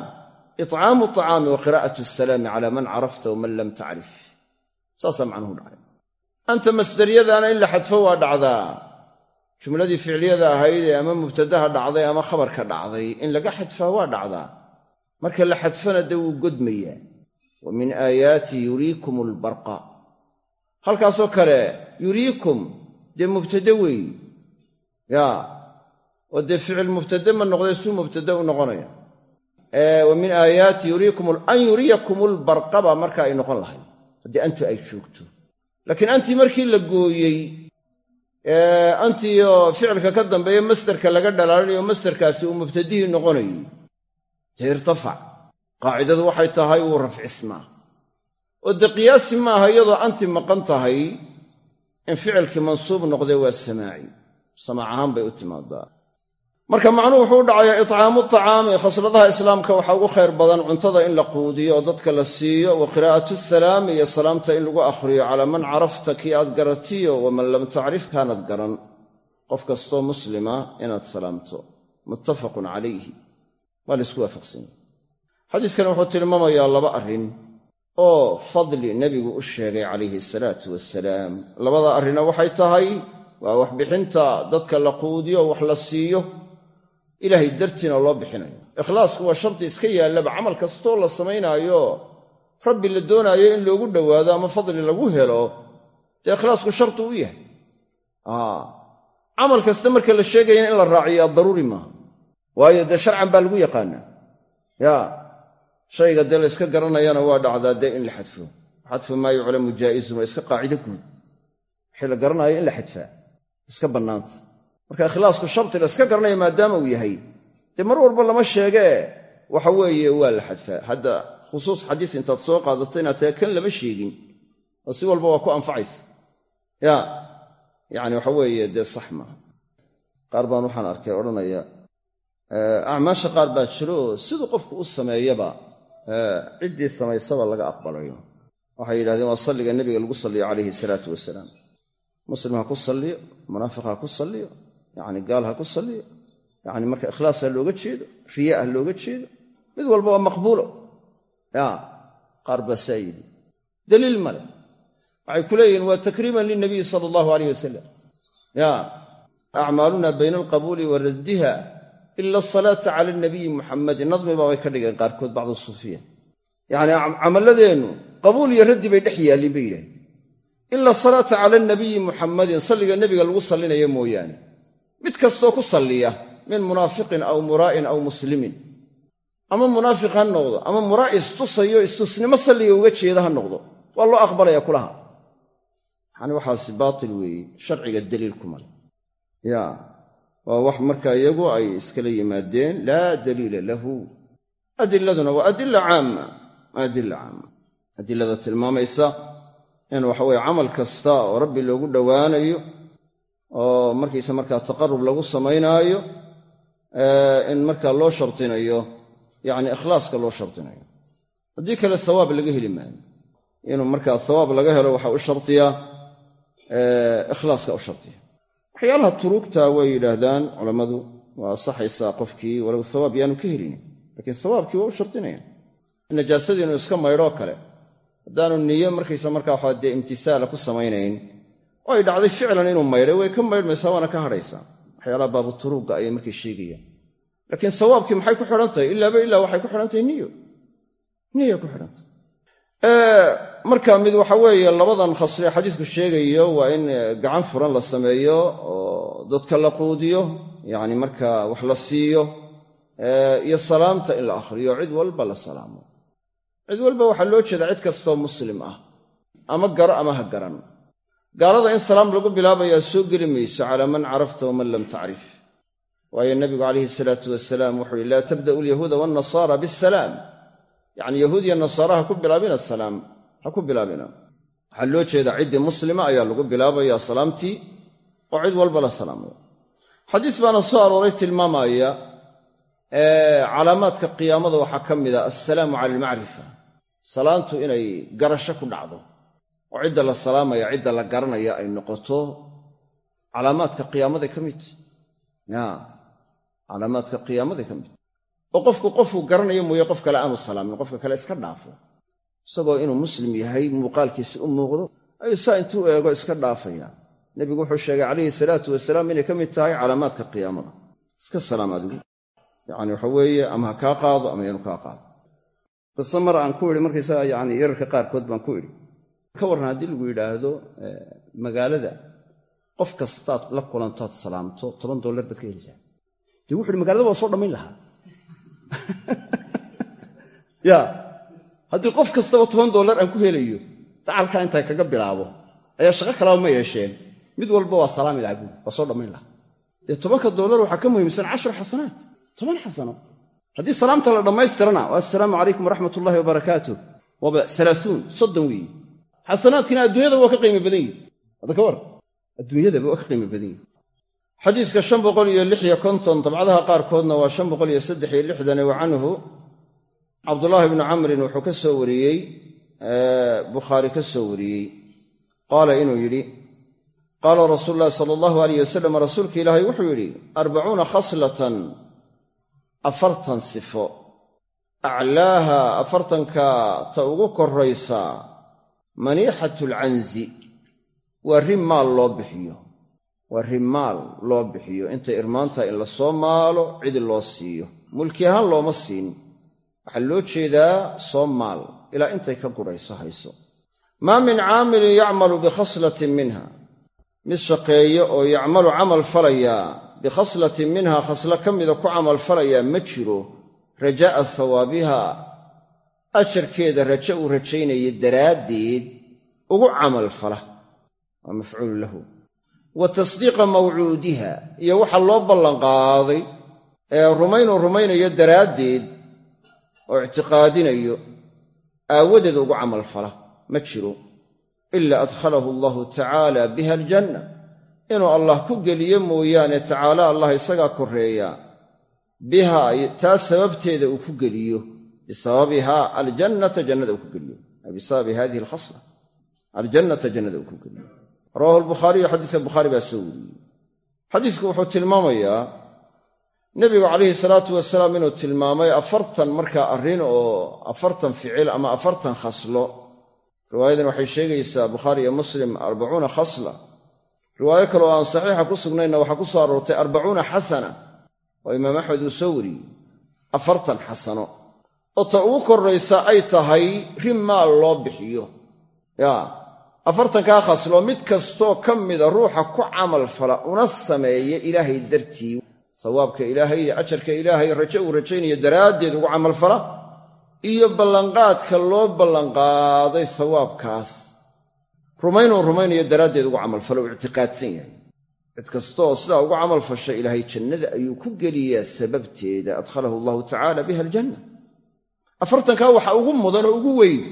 A: icaamu aطacaami wa qiraa'atu asalaami cala man carafta waman lam tacrif saasaa macnuhu dhacay. Anta masdaryadaana in la xadfo waa dhacdaa. Jumladii ficliyada ahayd ee ama mubtadaha dhacday ama khabarka dhacday in laga xadfaa waa dhacdaa. Marka la xadfana dee wuu godmayaa. Wa min aayaati yuriikum albarqa. Halkaasoo kale yuriikum dee mubtade weeyi yaa oo dee ficil mubtade ma noqdee suu mubtade u noqonaya wa min aayaati yuriikum an yuriyakum albarqa baa marka ay noqon lahayd haddii antu ay joogto laakiin antii markii la gooyey antiyo ficilka ka dambeeya masderka laga dhalaalinayo masderkaasi uu mubtadihii noqonayey dee irtafac qaacidadu waxay tahay wuu rafcismaa oo dee qiyaasi maaha iyadoo anti maqan tahay in ficilkii mansuub noqdee waa samaaci samaac ahaan bay u timaadaa. Marka macnuhu wuxuu u dhacayaa itcaamu tacaami khasladaha islaamka waxaa ugu khayr badan cuntada in la quudiyo oo dadka la siiyo wa qiraa'atu salaami iyo salaamta in lagu akhriyo calaa man carafta kii aad garatiyo waman lam tacrif kaanad garan. Qof kastoo muslima inaad salaamto. Muttafaqun calayhi. Waa la isku waafaqsanya xadiiskani wuxuu tilmaamayaa laba arrin oo fadli nebigu u sheegay calayhi salaatu wasalaam labada arrina waxay tahay waa waxbixinta dadka la quudiyo wax la siiyo. Ilaahay dartiina loo bixinayo. Ikhlaasku waa shardi iska yaallaba. Camal kastoo la samaynaayo rabbi la doonaayo in loogu dhowaado ama fadli lagu helo dee ikhlaasku shardi u yahay. Camal kasta marka la sheegayana in la raaciyaa daruuri maaha. Waayo dee sharcan baa lagu yaqaanaa ya. Shayga dee la yska garanayana waa dhacdaa dee in la xadfo. Xadfu maa yuclamu jaa'izun waa iska qaacido guud. Wixii la garanayo in la xadfaa iska bannaanta. Marka ikhlaasku sharti la iska garanaya maadaama uu yahay dee mar walba lama sheegee waxa weeye waa la xadfaa hadda khusuus xadiis intaad soo qaadato inaad tahay kan lama sheegin oo si walba waa ku anfacaysa. Ya yacni waxa weeye dee sax maaha qaar baan waxaan arkay odhanaya acmaasha qaar baa jiro oo siduu qofku u sameeyaba ciddii samaysaba laga aqbalayo. Waxay yidhahdeen waa salliga nebiga lagu salliyo calayhi salaatu wasalaam muslim ha ku salliyo munaafiq ha ku salliyo yacni gaal ha ku salliyo yacni marka ikhlaas ha looga jeedo riya ah looga jeedo mid walba waa maqbuulo. Ya qaar baa daliil male waxay ku leeyihiin waa takriiman lilnabiyi sala allahu alayh wasalam ya acmaaluna bayna alqabuuli wa raddiha ila asalaata cala alnabiyi muxammadin nadmi baabay ka dhigeen qaarkood bacdu suufiya. Yacni camalladeennu qabuul iyo raddi bay dhex yaallin bay yidhahdeen ila asalaata cala alnabiyi muxammadin salliga nebiga lagu sallinaya mooyaane. Mid kastoo ku salliya min munaafiqin aw muraa'in aw muslimin. Ama munaafiq ha noqdo ama muraa' istusayo istusnimo salliga uga jeeda ha noqdo. Waa loo aqbalaya kulaha. Yani waxaasi baatil weeye sharciga daliil kuma le ya waa wax marka iyagu ay iskala yimaadeen laa daliila lahu. Adiladuna waa adila caama adila caama. Adilada tilmaamaysa in waxaweye camal kasta oo rabbi loogu dhowaanayo oo markiisa markaa taqarub lagu samaynaayo in markaa loo shardinayo yacni ikhlaaska loo shardinayo. Haddii kale hawaab laga heli maayo. Inuu markaa hawaab laga helo waxaa u shardiyaa ikhlaaska u shardiya waxyaalaha turuugta way yidhaahdaan culammadu waa asaxaysaa qofkii walow hawaab yaanu ka helin. Laakiin hawaabkii waa u shardinayaan najaasadii inuu iska maydhoo kale haddaanu niyo markaysa markaa waxaa dee imtisaala ku samaynayn. Oo ay dhacday ficlan inuu maydhay way ka maydhmaysaa waana ka hadhaysaa waxyaalaha baabuturuugga ayay markay sheegayaan laakiin sawaabkii maxay ku xidhan tahay ilaaba ilaa waxay ku xidhan tahay niyo ku xidhantahay marka mid waxa weeye labadan khasle xadiisku sheegayo waa in gacan furan la sameeyo oo dadka la quudiyo yacni marka wax la siiyo iyo salaamta in la akhriyo cid walba la salaamo cid walba waxaa loo jeedaa cid kastoo muslim ah ama garo ama ha garan. Gaalada in salaam lagu bilaabayaa soo geli mayso calaa man carafta waman lam tacrif. Waayo nabigu calayhi salaatu wasalaam wuxuu yihi laa tabda'u alyahuuda waannasaara bisalaam yacni yahuud iyo nasaara ha ku bilaabina salaam ha ku bilaabina. Waxaa loo jeedaa ciddii muslima ayaa lagu bilaabaya salaamtii oo cid walba la salaamaya xadiis baana soo arooray tilmaamaya calaamaadka qiyaamada waxaa ka mid a assalaamu cala almacrifa salaantu inay garasho ku dhacdo. Oo cidda la salaamaya cidda la garanaya ay noqoto calaamaadka qiyaamaday ka mid. Ya calaamaadka qiyaamaday ka mid. Oo qofku qofuu garanayo mooye qof kale aanu salaamin qofka kale iska dhaafo. Isagoo inuu muslim yahay muuqaalkiisa u muuqdo ayuu saa intuu eego iska dhaafaya. Nebigu wuxuu sheegay calayhi salaatu wasalaam inay ka mid tahay calaamaadka qiyaamada. Iska salaam adigu. Yacni waxa weeye ama ha kaa qaado ama yaanu kaa qaado qiso mar aan ku idhi markaysaga yani yararka qaarkood baan ku idhi. Ka warran haddii lagu yidhaahdo magaalada qof kastaad la kulantoad salaamto toban dollar baad ka helaysaa dee wuxu uhi magalada waa soo dhammayn lahaa. *laughs* Ya. Haddii qof kastaba toban dollar aan ku helayo dacalkaa intaa kaga bilaabo ayaa shaqo kalaba ma yeesheen. Mid walba waa salaami lahaa buuri waa soo dhammayn lahaa. Dee tobanka dollar waxaa ka muhiimsan cashar xasanaat toban xasano haddii salaamta la dhammaystirana waa assalaamu calaykum waraxmat ullahi wabarakaatu waaba alaauun soddon weeye xasanaadkina adduunyadaba waa ka qiimo badan yihi. Hadda ka war adduunyadaba waa ka qiimo badan yihi. Xadiiska shan boqol iyo lix iyo konton dabcadaha qaarkoodna waa shan boqol iyo saddex iyo lixdane wa canhu. Cabdullaahi bnu camrin wuxuu ka soo wariyey bukhaari ka soo wariyey. Qaala inuu yidhi qaala rasuulu llahi sala allahu alayh wasalam rasuulka ilaahay wuxuu yidhi arbacuuna khaslatan afartan sifo. Aclaaha afartanka ta ugu koraysa maniixatu alcanzi waa rin maal loo bixiyo. Waa rin maal loo bixiyo. Intay irmaantaha in la soo maalo cid loo siiyo. Mulki ahaan looma siin. Waxaa loo jeedaa soo maal ilaa intay ka gudhayso hayso. Maa min caamilin yacmalu bikhaslatin minha. Mid shaqeeyo oo yacmalu camal falayaa bikhaslatin minha khaslo ka mida ku camal falayaa ma jiro rajaa'a hawaabiha ajarkeeda raje uu rajaynaya daraaddeed ugu camal fala waa mafcuulu lahu wa tasdiiqa mawcuudiha iyo waxa loo ballanqaaday ee rumaynuu rumaynayo daraaddeed oo ictiqaadinayo aawadeed ugu camal fala ma jiro ilaa adkhalahu allahu tacaala biha aljanna inuu allah ku geliyo mooyaane tacaala allah isagaa korreeya. Biha taa sababteeda uu ku geliyo. Bisababiha aljannata jannada uu ku geliyo. Bisababi hadihi alkhasla aljannata jannada uu ku geliyo. Rawahu albukhaariyu xadiiska bukhaari baa soo wariyey. Xadiisku wuxuu tilmaamayaa nebigu calayhi salaatu wasalaam inuu tilmaamay afartan markaa arrin oo afartan ficil ama afartan khaslo. Riwaayadan waxay sheegaysaa bukhaari iyo muslim arbacuuna khasla riwaayo kale oo aan saxiixa ku sugnaynna waxaa ku soo aroortay arbacuuna xasana. Oo imaam axmed uu soo wariyey. Afartan xasano. Oo ugu korraysa ay tahay rin maal loo bixiyo. Yaa afartankaa khaslo mid kastoo ka mida ruuxa ku camal fala una sameeya ilaahay dartii. Sawaabka ilaahay iyo ajarka ilaahay raje uu rajaynayo daraaddeed ugu camalfala iyo ballanqaadka loo ballanqaaday sawaabkaas rumaynuu rumaynayo daraaddeed ugu camalfala uu ictiqaadsan yahay. Cid kastooo sidaa ugu camalfasha ilaahay jannada ayuu ku geliyaa sababteeda adkhalahu allahu tacaala biha aljanna. Afartankaa waxa ugu mudan oo ugu weyn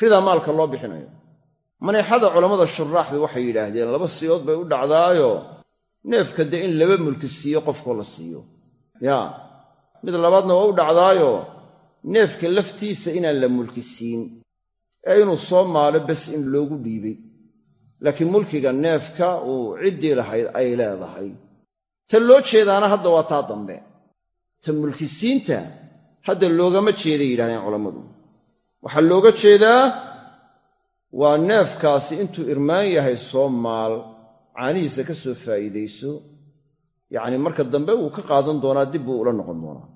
A: ridaa maalka loo bixinayo. Maneexada culammada shuraaxdu waxay yidhaahdeen laba siyood bay u dhacdaayo. Neefka dee in laba mulki siiyo qofkoo la siiyo. Yaa mid labaadna waa u dhacdaayo. Neefka laftiisa inaan la mulki siin ee inuu soo maalo bes in loogu dhiibay. Laakiin mulkiga neefka uu ciddii lahayd ay leedahay. Ta loo jeedaana hadda waa taa dambe. Ta mulkisiinta hadda loogama jeeday yidhahdeen culammadu. Waxaa looga jeedaa waa neefkaasi intuu irmaan yahay soo maal caanihiisa ka soo faa'iidayso yacni marka dambe wuu ka qaadan doonaa dib buu ula noqon doonaa.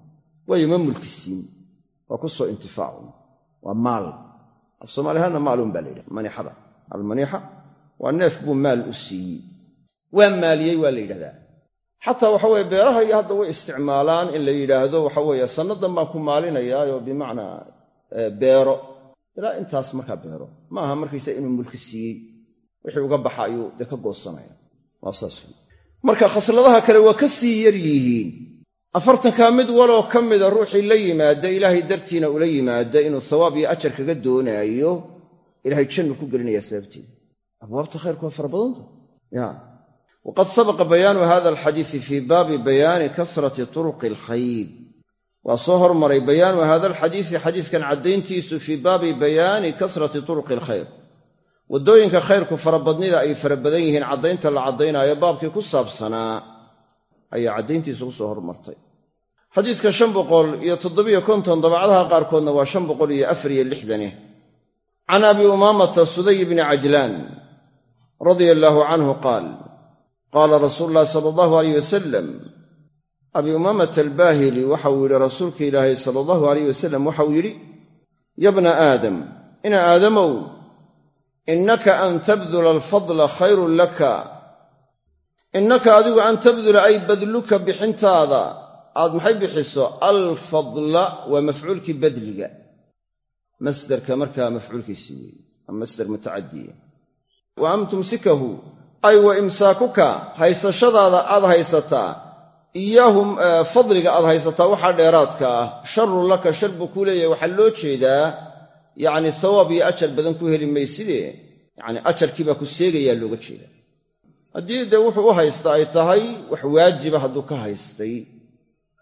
A: Waayo ma mulki siin waa ku soo intifaacun waa maal af soomaaliahaanna maalun baa la yidhaha maniixada. Almaniixa waa neef buu maal u siiyey. Waa maaliyey waa la yidhahdaa. Xataa waxa weye beeraha iyo hadda way isticmaalaan in la yidhaahdo waxa weeye sannadan baan ku maalinayaayo bimacnaa beero. Ilaa intaas markaa beero. Ma aha inuu mulki siiyey. Wixii uga baxa ayuu dee ka goosanaya. Waa saas. Marka khasladaha kale waa ka sii yar yihiin afartankaa mid waloo ka mida ruuxii la yimaada ilaahay dartiina ula yimaada inuu sawaab iyo ajar kaga doonaayo ilahay jannu ku gelinayaa sababteeda abwaabta khayrku waa fara badanta ya waqad sabaqa bayaanu hada alxadiisi fii baabi bayaani kasrati turuqi alkhayr waa soo hormaray bayaanu hada alxadiisi xadiiskan caddayntiisu fii baabi bayaani kasrati turuqi alkhayr waddooyinka khayrku farabadnida ay fara badan yihiin caddaynta la caddaynaayo baabkii ku saabsanaa ayaa caddayntiisu ku soo hormartay xadiiska shan boqol iyo toddobiyo konton dabacdaha qaarkoodna waa shan boqol iyo afar iyo lixdani. Can abi umaamata suday bni cajlaan radia allaahu canhu qaal qaala rasuulu llahi sala allahu alayh wasalam abi umaamata albaahili waxauu yidhi rasuulka ilaahay sala allahu alayh wasalam waxauu yidhi yabna aadam ina aadamow innaka an tabdula alfadla khayrun laka innaka adigu an tabdula ay badluka bixintaada aad maxay bixiso? Alfadla waa mafcuulkii badliga. Masderka markaa mafcuulkiisii weeye waa masder mutacadiya wa an tumsikahu ay wa imsaakuka haysashadaada aad haysataa. Iyaahum fadliga aad haysataa waxaa dheeraadka ah. Sharun laka shar buu kuu leeyahay. Waxaa loo jeedaa yacni sawaab iyo ajar badan ku heli maysidee yacni ajarkiibaa ku seegayaa looga jeeda haddii dee wuxuu u haysta ay tahay wax waajiba hadduu ka haystay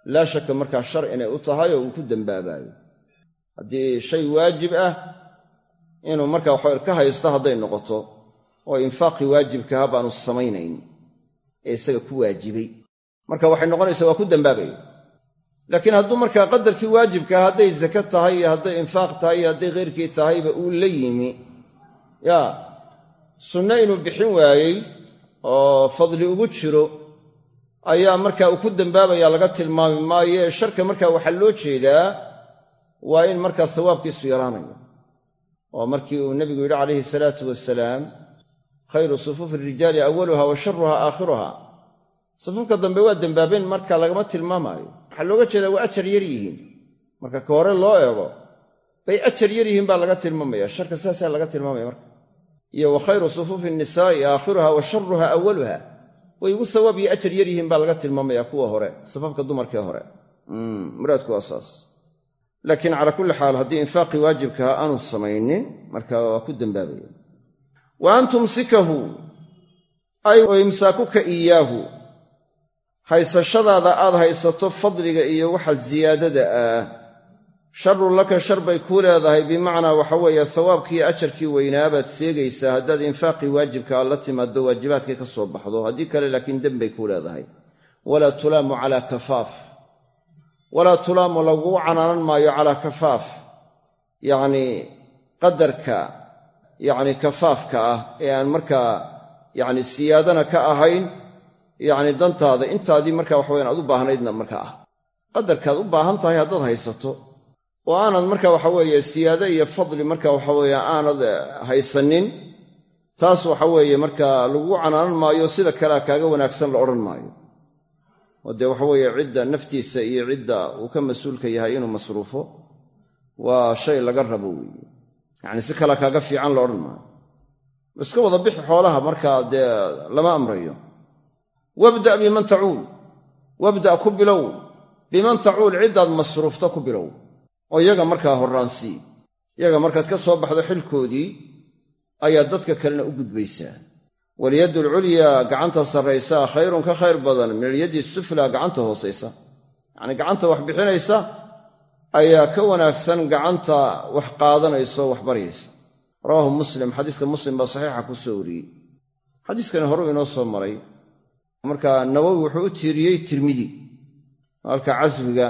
A: laa shaka markaa shar inay u tahay oo uu ku dembaabayo haddii shay waajib ah inuu markaa waxawer ka haysto hadday noqoto oo infaaqii waajibkaha baanu samaynayn ee isaga ku waajibay. Marka waxay noqonaysaa waa ku dembaabaya laakiin hadduu markaa qadarkii waajibkaha hadday zake tahay iyo hadday infaaq tahay iyo hadday khayrkii tahayba uu la yimi. Yaa sunno inuu bixin waayey oo fadli ugu jiro ayaa markaa uu ku dembaabaya laga tilmaami maayo. Sharka markaa waxaa loo jeedaa waa in markaa sawaabkiisu yaraanayo. Oo markii uu nebigu yidhi calayhi salaatu wasalaam khayru sufuufi rijaali awaluha wa sharuha aakhiruha safufka dambe waa dembaabeen marka lagama tilmaamaayo. Waxaa looga jeedaa waa ajar yar yihiin. Marka ka hore loo eego bay ajar yar yihiin baa laga tilmaamaya sharka saasaa laga tilmaamaya marka. Iyo wa khayru sufuufi nisaa'i aakhiruha wa sharuha awaluha way ugu sawaab iyo ajar yar yihiin baa laga tilmaamaya kuwa hore safafka dumarkee hore. Muraadku waa saas. Laakiin calaa kulli xaal haddii infaaqii waajibkaha aanu samaynin marka waa ku dembaabaya wa an tumsikahu ay imsaakuka iyaahu haysashadaada aad haysato fadliga iyo waxa siyaadada ah sharun laka shar bay kuu leedahay. Bimacnaa waxa weeye sawaabkiiyo ajarkii weynaabaad seegaysaa haddaad infaaqii waajibkaa la timaaddo waajibaadkay ka soo baxdo. Haddii kale laakiin dembay kuu leedahay. Walaa tulaamu calaa kafaaf. Walaa tulaamu laguu canaanan maayo calaa kafaaf. Yacnii qadarka yacni kafaafka ah ee aan markaa yacni siyaadana ka ahayn yacni dantaada intaadii marka waxaweyan aad u baahnaydna markaa. Ah qadarkaad u baahan tahay haddaad haysato oo aanad marka waxa weeye siyaado iyo fadli marka waxaweeye aanad haysanin taas waxa weeye markaa lagu canaanan maayo sida kalea kaaga wanaagsan la odhan maayo. Oo dee waxa weeye cidda naftiisa iyo cidda uu ka mas'uulka yahay inuu masruufo waa shay laga rabo weeye. Yacni si kale kaaga fiican la odhan maayo. Iska wada bixi xoolaha markaa dee lama amrayo. Wabda' biman tacuul wabda' ku bilow. Biman tacuul ciddaad masruufta ku bilow oo iyaga markaa horraansii iyaga markaad ka soo baxdo xilkoodii ayaa dadka kalena u gudbaysaa walyaddu alculyaa gacanta sarraysaa khayrun ka khayr badan. Min alyaddi suflaa gacanta hoosaysa. Yacnii gacanta wax bixinaysa ayaa ka wanaagsan gacanta wax qaadanayso wax baryaysa. Rawaahu muslim xadiiska muslim baa saxiixa ku soo wariyey. Xadiiskani horuu inoo soo maray. Marka nawowi wuxuu u tiiriyey tirmidi. Halka caswiga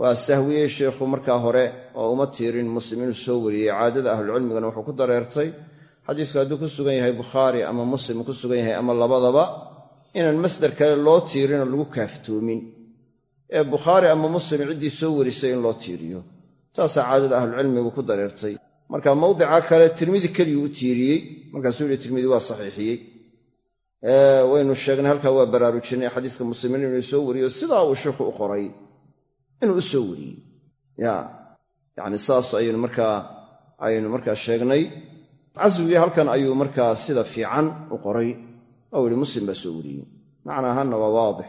A: waa sahwiyey sheikhu markaa hore oo uma tiirin muslim inuu soo wariyey. Caadada ahlucilmigana wuxuu ku dareertay. Xadiisku hadduu ku sugan yahay bukhaari ama muslim ku sugan yahay ama labadaba inaan masdar kale loo tiirinoo lagu kaaftoomin. Ee bukhaari ama muslim ciddii soo warisay in loo tiiriyo. Taasaa caadada ahlucilmigu ku dareertay. Marka mawdica kale tirmidi keliyuu u tiiriyey. Markaasuu yihi tirmidi waa saxiixiyey. Waynu sheegnay halkaa waa baraarujinay xadiiska muslimiin inuu soo wariyo. Sidaa uu sheikhu u qoray inuu u soo wariyey. Ya yacni saas ayaynu markaa ayaynu markaa sheegnay. Caswigii halkan ayuu markaa sida fiican u qoray. Oo yihi muslim baa soo wariyey. Macna ahaanna waa waadix.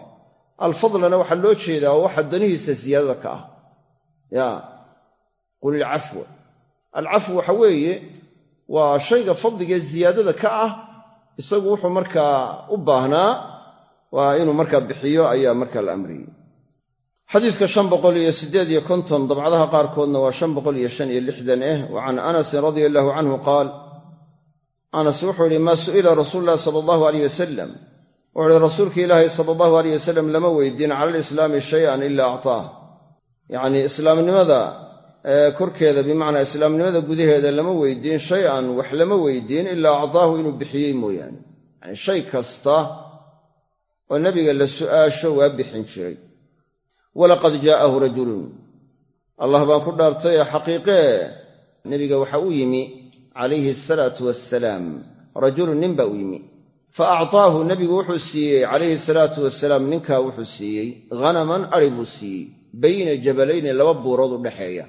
A: Alfadlana waxaa loo jeedaa waxa danihiisa siyaadada ka ah. Ya qul ilcafwa alcafw waxa weeye waa shayga fadligee ziyaadada ka ah. Isagu wuxuu markaa u baahnaa waa inuu markaa bixiyo ayaa markaa la amriyey xadiiska shan boqol iyo siddeed iyo konton dabcadaha qaarkoodna waa shan boqol iyo shan iyo lixdan eh wa can anasin radia allahu canhu qaal anas wuxuu yidhi maa su'ila rasuulu llahi sala allahu aleyh wasalam wuxuu ihi rasuulka ilaahi sala allahu aleyh wasalam lama weydiin cala alislaami shayan ila actaah yacnii islaamnimada korkeeda bimacnaa islaamnimada gudaheeda lama weydiin shay-an wax lama weydiin ilaa actaahu inuu bixiyey mooyaane. Yacni shay kasta oo nebiga la su'aasho waa bixin jiray walaqad jaa'ahu rajulun. Allah baan ku dhaartay ee xaqiiqee nebiga waxa u yimi calayhi asalaatu wassalaam. Rajulun nin baa u yimi. Fa actaahu nebigu wuxuu siiyey calayhi salaatu wasalaam ninkaa wuxuu siiyey hanaman ari buu siiyey bayna jabalayni laba buurood u dhexeeya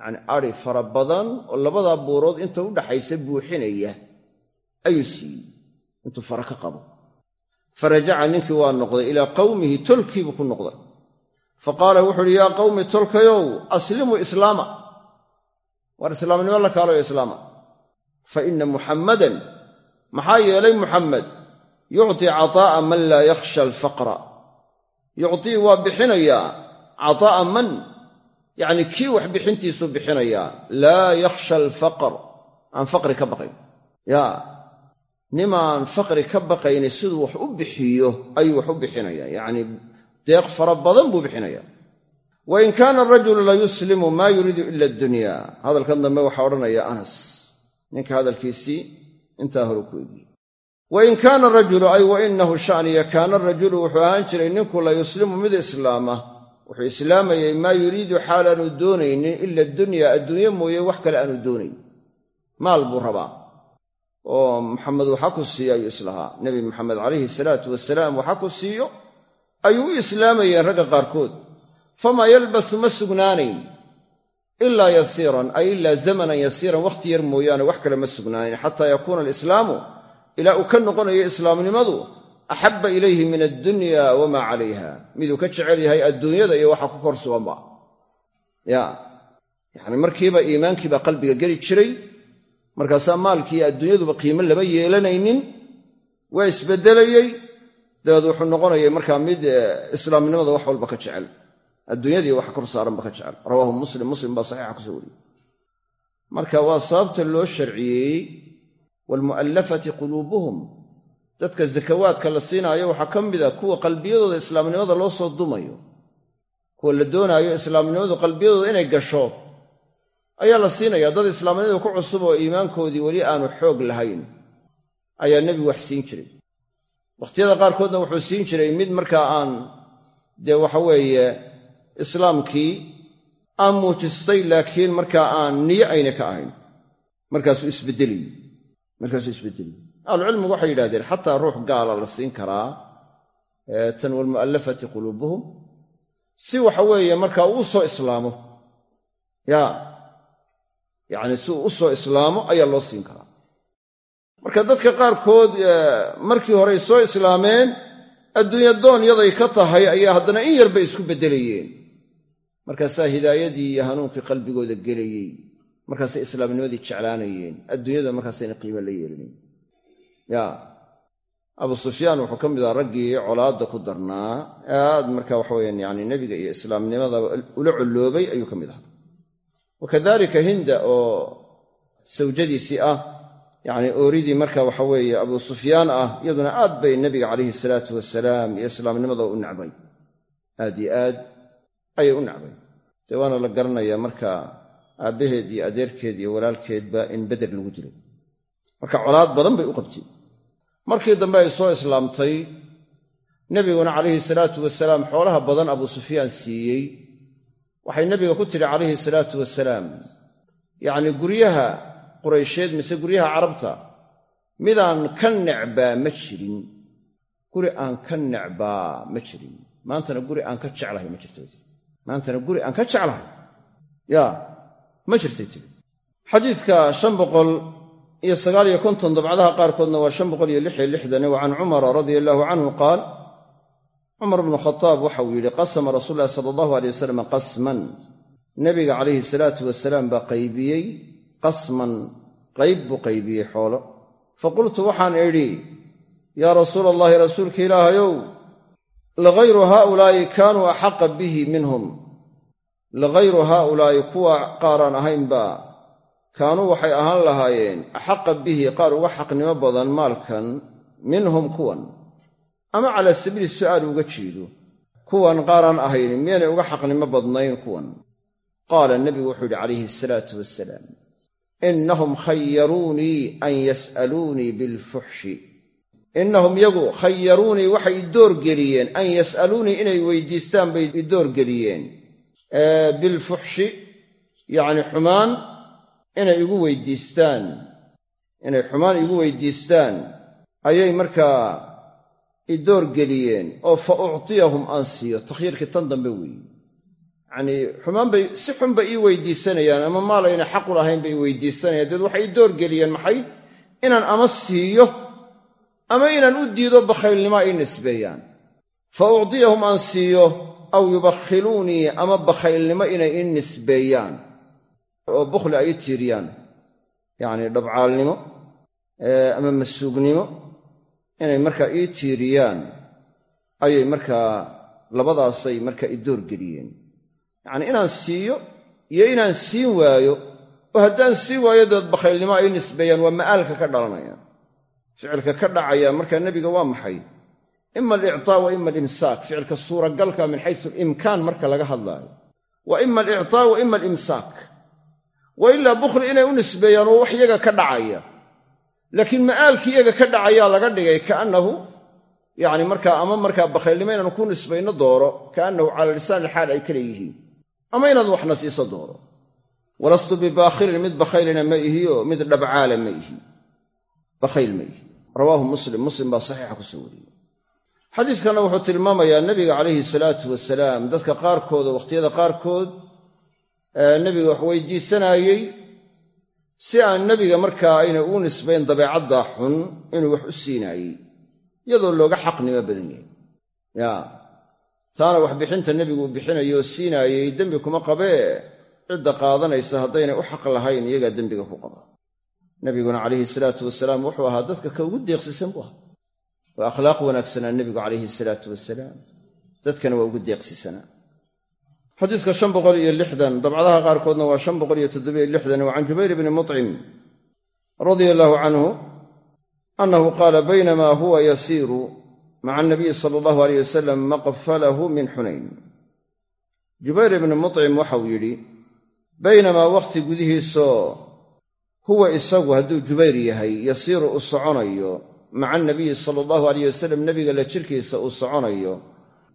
A: yacni ari fara badan oo labadaa buurood inta u dhaxaysa buuxinaya ayuu siiyey. Intuu fara ka qabo. Fa rajaca ninkii waa noqday ilaa qawmihi tolkiibuu ku noqday fa qaala wuxu uhi yaa qawmi tolkayow aslimuu islaama. War islaamnimo la kaalayo islaama. Fa inna muxammadan maxaa yeelay muxammed yucطi cataa'a man laa yakhsha alfaqra. Yucطii waa bixinayaa cataa'a man yacni kii wax bixintiisuu bixinayaa laa yakhsha alfaqr. Aan faqri ka baqayn. Ya nimaan faqri ka baqayni siduu wax u bixiyo ayuu wax u bixinayaa yacni deeq fara badan buu bixinayaa wa in kaana arajulu la yuslimu maa yuriidu ila addunya. Hadalkan dambe waxaa odhanaya anas. Ninka hadalkiisii intaa hore ku egiyey wa in kaana arajulu ay wa inahu shaniya kaana arajulu wuxuu ahaan jiray ninku la yuslimu mid islaama. Wuxuu islaamayay maa yuriidu xaal aanu doonaynin ila dunya adduunye mooye wax kale aanu doonayn. Maal buu rabaa. Oo maxamed waxa ku siiyo ayuu islahaa nebi maxamed calayhi salaatu wasalaam waxa ku siiyo ayuu u islaamayeen ragga qaarkood. Famaa yalbasu ma sugnaanayn ilaa yasiiran ay ilaa zamanan yasiiran wakhti yar mooyaane wax kale ma sugnaanayn xataa yakuuna alislaamu ilaa uu ka noqonayo islaamnimadu axabba ilayhi min addunya wamaa calayha. Miduu ka jecel yahay adduunyada iyo waxa ku kor suganba ya yacni markiiba iimaankiibaa qalbiga geli jiray markaasaa maalkii adduunyaduba qiimo lama yeelanaynin waa isbeddelayey dabeed wuxuu noqonayay markaa mid islaamnimada wax walba ka jecel. Adduunyadii wax kor saaranba ka jecel. Rawaahu muslim muslim baa saxiixa ku soo wariyey. Marka waa sababta loo sharciyeeyey waalmu'allafati quluubuhum. Dadka zakawaadka la siinaayo waxaa ka mid a kuwa qalbiyadooda islaamnimada loo soo dumayo. Kuwa la doonaayo islaamnimadu qalbiyadooda inay gasho ayaa la siinaya. Dad islaamnimadu ku cusub oo iimaankoodii weli aanu xoog lahayn ayaa nebigu wax siin jiray wakhtiyada qaarkoodna wuxuu siin jiray mid markaa aan dee waxa weeye islaamkii aan muujistay laakiin markaa aan niyo ayna ka ahayn. Markaasuu isbedeliy markaasuu isbedeliy ahlucilmigu waxay yidhahdeen xataa ruux gaala la siin karaa tan walmu'allafati quluubuhum. Si waxa weeye markaa uu u soo islaamo. Ya yacni si uu u soo islaamo ayaa loo siin karaa marka dadka qaarkood markii horey soo islaameen adduunya doon yaday ka tahay ayaa haddana in yar bay isku beddelayeen markaasaa hidaayadii iyo hanuunkii qalbigooda gelayey. Markaasay islaamnimadii jeclaanayeen. Adduunyada markaasayna qiimo la yeelinayn. Ya abu sufyaan wuxuu ka mid aha raggii colaadda ku darnaa. Aad marka waxaweyan yani nebiga iyo islaamnimada ula colloobay ayuu ka mid ahaa. Wa kadalika hinda oo sawjadiisii ah yacni ooridii marka waxa weeye abu sufyaan ah iyaduna aad bay nebiga calayhi salaatu wasalaam iyo islaamnimada u nacbay. Aad yo aad ayay u nacbay. Dee waana la garanayaa marka aabbaheed iyo adeerkeed iyo walaalkeedba in beder lagu dilay marka colaad badan bay u qabtay. Markii dambe ay soo islaamtay nebiguna calayhi salaatu wasalaam xoolaha badan abuu sufyaan siiyey. Waxay nebiga ku tidhi calayhi salaatu wasalaam yacnii guryaha quraysheed mise guryaha carabta midaan ka necbaa ma jirin. Guri aan ka necbaa ma jirin. Maantana guri aan ka jeclahay ma jirto maantana guri aan ka jeclahay. Yaa ma jirtay tiri xadiidka shan boqol iyo sagaal iyo konton dabcadaha qaarkoodna waa shan boqol iyo lix iyo lixdan wa can cumara radia allahu canhu qaal cumar bnu khadaab waxa uu yidhi qasama rasuul ulahi sala allahu alay wasalam qasman. Nebiga calayhi salaatu wasalaam baa qaybiyey qasman qayb buu qaybiyey xoolo. Faqultu waxaan idhi yaa rasuula allahi rasuulka ilaahayow lagayru haaulaa'i kaanuu axaqa bihi minhum. Lagayru haaulaa'i kuwa qaaraan ahaynba kaanuu waxay ahaan lahaayeen axaqa bihi qaar uga xaqnimo badan maalkan minhum kuwan. Ama calaa sabiili su'aal uga jeedo kuwan qaaraan ahayn miyaynay uga xaqnimo badnayn kuwan? Qaala nebigu wuxuu yidhi calayhi asalaatu wasalaam innahum khayaruunii an yas'aluunii bilfuxshi innahum yagu khayaruunii waxay idoorgeliyeen an yas'aluunii inay weydiistaan bay idoorgeliyeen bilfuxshi yacni xumaan inay igu weydiistaan inay xumaan igu weydiistaan ayay markaa idoorgeliyeen oo fa uctiyahum aan siiyo takhyiirkii tan dambe weeye yacnii xumaan bay si xun bay ii weydiisanayaan ama maalayna xaqu lahayn bay weydiisanayaan. Deed waxay idoorgeliyeen maxay? Inaan ama siiyo ama inaan u diido bakhaylnimo ay nisbeeyaan. Fa ucdiyahum aan siiyo aw yubakhiluunii ama bakhaylnimo inay ii nisbeeyaan. Oo bukhli ay i tiiriyaan. Yacni dhabcaalnimo ama masuugnimo inay markaa ii tiiriyaan. Ayay markaa labadaasay markaa i doorgeliyeen yacnii inaan siiyo iyo inaan siin waayo oo haddaan siin waayo deed bakhaylnimo ay nisbeeyaan waa ma'aalka ka dhalanaya. Ficilka ka dhacaya markaa nebiga waa maxay? Ima alictaa wa ima alimsaak. Ficilka suuragalka min xaysu alimkaan marka laga hadlaayo. Wa ima alictaa wa ima alimsaak. Wa ilaa bukhli inay u nisbeeyaan waa wax iyaga ka dhacaya. Laakiin ma'aalkii iyaga ka dhacayaa laga dhigay kaannahu yacni markaa ama markaa bakhaylnimo inaanu ku nisbayno dooro kaannahu cala lisaan ilxaal ay ka leeyihiin ama inaad waxna siiso dooro walastu bibaakhilin mid bakhaylina ma ihiyo mid dhabcaala ma ihi. Bakhayl ma ihi. Rawaahu muslim. Muslim baa saxiixa ku soo wariyey. Xadiiskanna wuxuu tilmaamayaa nebiga calayhi salaatu wasalaam dadka qaarkood oo wakhtiyada qaarkood nebiga wax weydiisanaayey si aan nebiga markaa ayna ugu nisbayn dabeecaddaa xun inuu wax u siinaayey. Iyadoo looga xaqnimo badan yahay taana waxbixinta nebigu uu bixinayo oo siinaayey dembi kuma qabee cidda qaadanaysa haddaynay u xaq lahayn iyagaa dembiga ku qaba. Nebiguna calayhi salaatu wasalaam wuxuu ahaa dadka ka ugu deeqsisan buu ahaa. Waa akhlaaq wanaagsanaa nebigu calayhi salaatu wasalaam. Dadkana waa ugu deeqsisanaa xadiiska shan boqol iyo lixdan dabcadaha qaarkoodna waa shan boqol iyo toddobiyo lixdan wa can jubayr bni mucim radia allaahu canhu annahu qaala baynama huwa yasiiru maca anabiyi sala allahu aleyh wasalam maqfalahu min xunayn jubayr ibni mucim waxau yidhi baynamaa wakhti gudihiisoo huwa isagu hadduu jubayr yahay yasiiru uu soconayo maca anabiyi sala allahu aleyh wasalam nebiga la jirkiisa uu soconayo